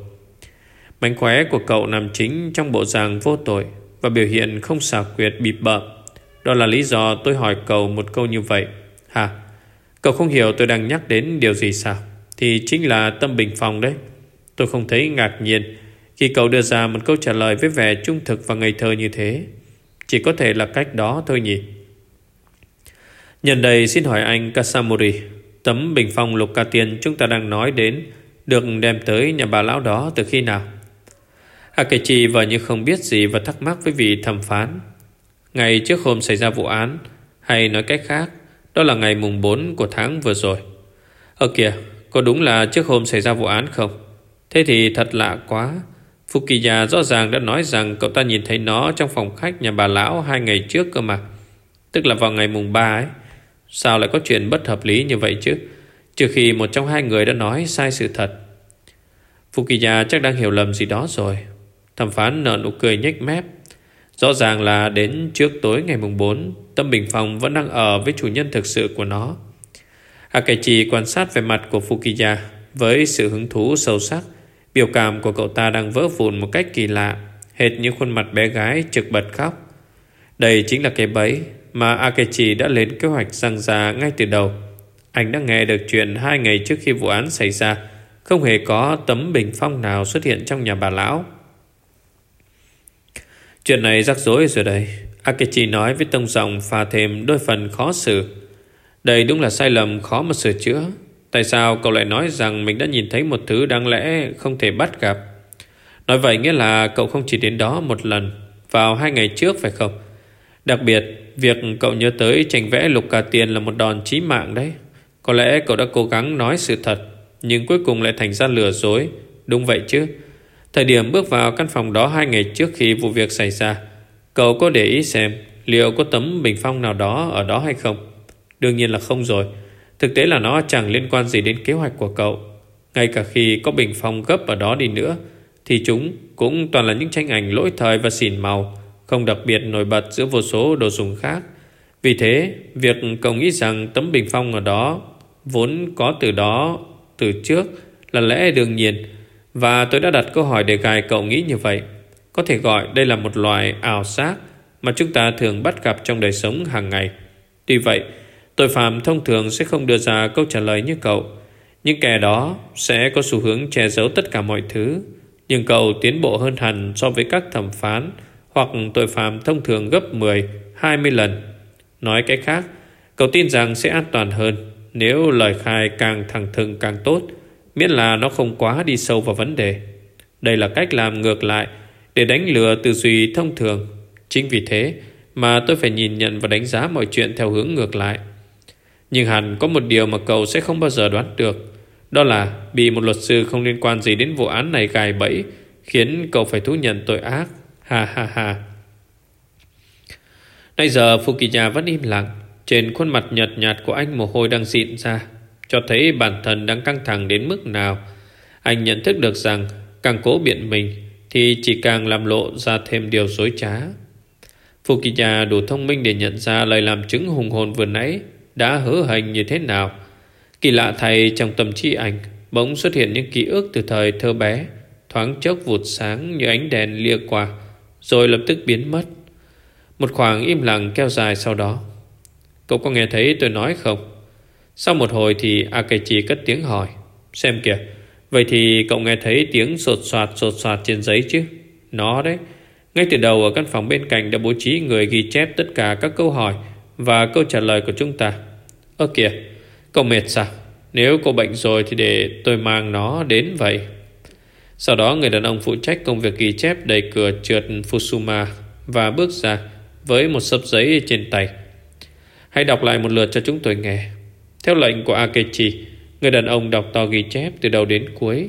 Mánh khóe của cậu nằm chính trong bộ dạng vô tội Và biểu hiện không xảo quyệt bịp bợm. Đó là lý do tôi hỏi cậu một câu như vậy. Hả? Cậu không hiểu tôi đang nhắc đến điều gì sao? Thì chính là tâm bình phòng đấy Tôi không thấy ngạc nhiên Khi cậu đưa ra một câu trả lời với vẻ trung thực và ngây thơ như thế Chỉ có thể là cách đó thôi nhỉ Nhân đây xin hỏi anh Kasamori, Tấm bình phong lục ca tiền chúng ta đang nói đến Được đem tới nhà bà lão đó từ khi nào Akechi vờ như không biết gì Và thắc mắc với vị thẩm phán Ngày trước hôm xảy ra vụ án, Hay nói cách khác đó là ngày mùng 4 của tháng vừa rồi. Ơ kìa, Có đúng là trước hôm xảy ra vụ án không? Thế thì thật lạ quá. Fukiya rõ ràng đã nói rằng Cậu ta nhìn thấy nó trong phòng khách nhà bà lão Hai ngày trước cơ mà. Tức là vào ngày mùng 3 ấy. Sao lại có chuyện bất hợp lý như vậy chứ? Trừ khi một trong hai người đã nói sai sự thật. Fukiya chắc đang hiểu lầm gì đó rồi. Thẩm phán nở nụ cười nhếch mép. Rõ ràng là đến trước tối ngày mùng 4 Tâm Bình Phong vẫn đang ở với chủ nhân thực sự của nó Akechi quan sát về mặt của Fukiya Với sự hứng thú sâu sắc Biểu cảm của cậu ta đang vỡ vụn một cách kỳ lạ Hệt như khuôn mặt bé gái trực bật khóc Đây chính là cái bẫy mà Akechi đã lên kế hoạch răng ra ngay từ đầu. Anh đã nghe được chuyện hai ngày trước khi vụ án xảy ra, không hề có tấm bình phong nào xuất hiện trong nhà bà lão. Chuyện này rắc rối rồi đây. Akechi nói với tông giọng pha thêm đôi phần khó xử. Đây đúng là sai lầm khó mà sửa chữa. Tại sao cậu lại nói rằng mình đã nhìn thấy một thứ đáng lẽ không thể bắt gặp? Nói vậy nghĩa là cậu không chỉ đến đó một lần vào hai ngày trước phải không? Đặc biệt, việc cậu nhớ tới tranh vẽ lục cà tiền là một đòn chí mạng đấy. Có lẽ cậu đã cố gắng nói sự thật, Nhưng cuối cùng lại thành ra lừa dối Đúng vậy chứ Thời điểm bước vào căn phòng đó hai ngày trước khi vụ việc xảy ra, Cậu có để ý xem Liệu có tấm bình phong nào đó ở đó hay không? Đương nhiên là không rồi. Thực tế là nó chẳng liên quan gì đến kế hoạch của cậu. Ngay cả khi có bình phong gấp ở đó đi nữa, Thì chúng cũng toàn là những tranh ảnh lỗi thời và xỉn màu, Không đặc biệt nổi bật giữa vô số đồ dùng khác. Vì thế, Việc cậu nghĩ rằng tấm bình phong ở đó Vốn có từ đó, Từ trước Là lẽ đương nhiên. Và tôi đã đặt câu hỏi để gài cậu nghĩ như vậy. Có thể gọi đây là một loại ảo giác Mà chúng ta thường bắt gặp trong đời sống hàng ngày. Tuy vậy Tội phạm thông thường sẽ không đưa ra câu trả lời như cậu. Nhưng kẻ đó sẽ có xu hướng che giấu tất cả mọi thứ Nhưng cậu tiến bộ hơn hẳn so với các thẩm phán Hoặc tội phạm thông thường gấp 10, 20 lần. Nói cách khác Cậu tin rằng sẽ an toàn hơn Nếu lời khai càng thẳng thừng càng tốt. Miễn là nó không quá đi sâu vào vấn đề. Đây là cách làm ngược lại Để đánh lừa tư duy thông thường. Chính vì thế mà tôi phải nhìn nhận và đánh giá mọi chuyện theo hướng ngược lại. Nhưng hẳn có một điều mà cậu sẽ không bao giờ đoán được, Đó là bị một luật sư không liên quan gì đến vụ án này gài bẫy, Khiến cậu phải thú nhận tội ác. Ha ha ha. Bây giờ Fukiya vẫn im lặng, Trên khuôn mặt nhợt nhạt của anh mồ hôi đang dịn ra. Cho thấy bản thân đang căng thẳng đến mức nào Anh nhận thức được rằng Càng cố biện mình Thì chỉ càng làm lộ ra thêm điều dối trá Fukiya đủ thông minh để nhận ra lời làm chứng hùng hồn vừa nãy đã hứa hành như thế nào. Kỳ lạ thay trong tâm trí anh bỗng xuất hiện những ký ức từ thời thơ bé, thoáng chốc vụt sáng như ánh đèn lia qua, rồi lập tức biến mất. Một khoảng im lặng kéo dài sau đó. Cậu có nghe thấy tôi nói không? Sau một hồi thì Akechi cất tiếng hỏi. Xem kìa, vậy thì cậu nghe thấy tiếng sột soạt sột soạt trên giấy chứ? Nó đấy. Ngay từ đầu ở căn phòng bên cạnh đã bố trí người ghi chép tất cả các câu hỏi và câu trả lời của chúng ta. Ơ kìa, cậu mệt sao? Nếu cô bệnh rồi thì để tôi mang nó đến vậy. Sau đó người đàn ông phụ trách công việc ghi chép đẩy cửa trượt Fusuma và bước ra với một sấp giấy trên tay. Hãy đọc lại một lượt cho chúng tôi nghe. Theo lệnh của Akechi, người đàn ông đọc to ghi chép từ đầu đến cuối.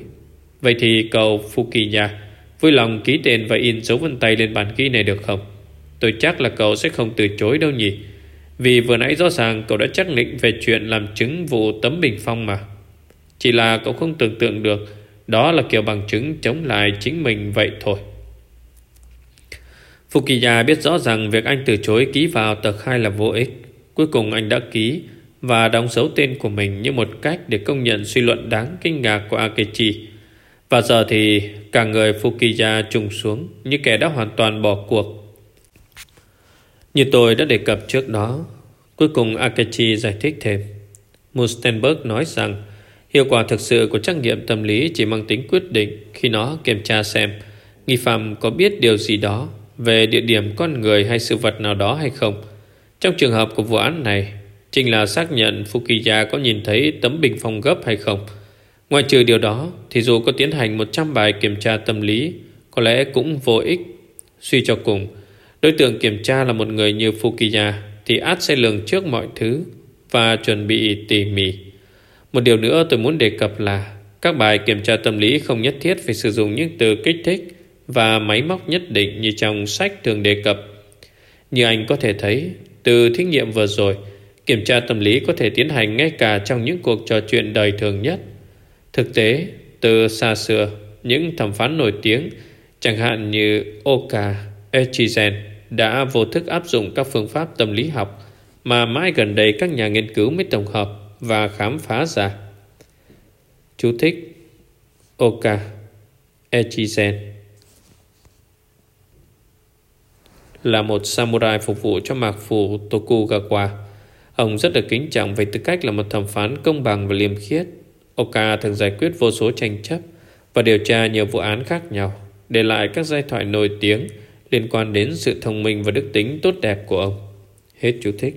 Vậy thì cậu Fukiya vui lòng ký tên và in dấu vân tay lên bản ghi này được không? Tôi chắc là cậu sẽ không từ chối đâu nhỉ. Vì vừa nãy rõ ràng cậu đã chắc định về chuyện làm chứng vụ tấm bình phong mà. Chỉ là cậu không tưởng tượng được đó là kiểu bằng chứng chống lại chính mình vậy thôi. Fukiya biết rõ rằng việc anh từ chối ký vào tờ khai là vô ích. Cuối cùng anh đã ký và đóng dấu tên của mình như một cách để công nhận suy luận đáng kinh ngạc của Akechi. Và giờ thì cả người Fukiya trùng xuống như kẻ đã hoàn toàn bỏ cuộc như tôi đã đề cập trước đó, cuối cùng Akechi giải thích thêm. Mustenberg nói rằng hiệu quả thực sự của trắc nghiệm tâm lý chỉ mang tính quyết định khi nó kiểm tra xem nghi phạm có biết điều gì đó về địa điểm con người hay sự vật nào đó hay không. Trong trường hợp của vụ án này, chính là xác nhận Fukiya có nhìn thấy tấm bình phong gấp hay không. Ngoài trừ điều đó, thì dù có tiến hành 100 bài kiểm tra tâm lý, có lẽ cũng vô ích. Suy cho cùng, Đối tượng kiểm tra là một người như Fukiya thì át sẽ lường trước mọi thứ và chuẩn bị tỉ mỉ. Một điều nữa tôi muốn đề cập là các bài kiểm tra tâm lý không nhất thiết phải sử dụng những từ kích thích và máy móc nhất định như trong sách thường đề cập. Như anh có thể thấy, từ thí nghiệm vừa rồi, kiểm tra tâm lý có thể tiến hành ngay cả trong những cuộc trò chuyện đời thường nhất. Thực tế, từ xa xưa, những thẩm phán nổi tiếng, chẳng hạn như Oka, Echizen, đã vô thức áp dụng các phương pháp tâm lý học mà mãi gần đây các nhà nghiên cứu mới tổng hợp và khám phá ra. Chú thích Oka Echizen là một samurai phục vụ cho mạc phủ Tokugawa. Ông rất được kính trọng về tư cách là một thẩm phán công bằng và liêm khiết. Oka thường giải quyết vô số tranh chấp và điều tra nhiều vụ án khác nhau, để lại các giai thoại nổi tiếng liên quan đến sự thông minh và đức tính tốt đẹp của ông. Hết chú thích.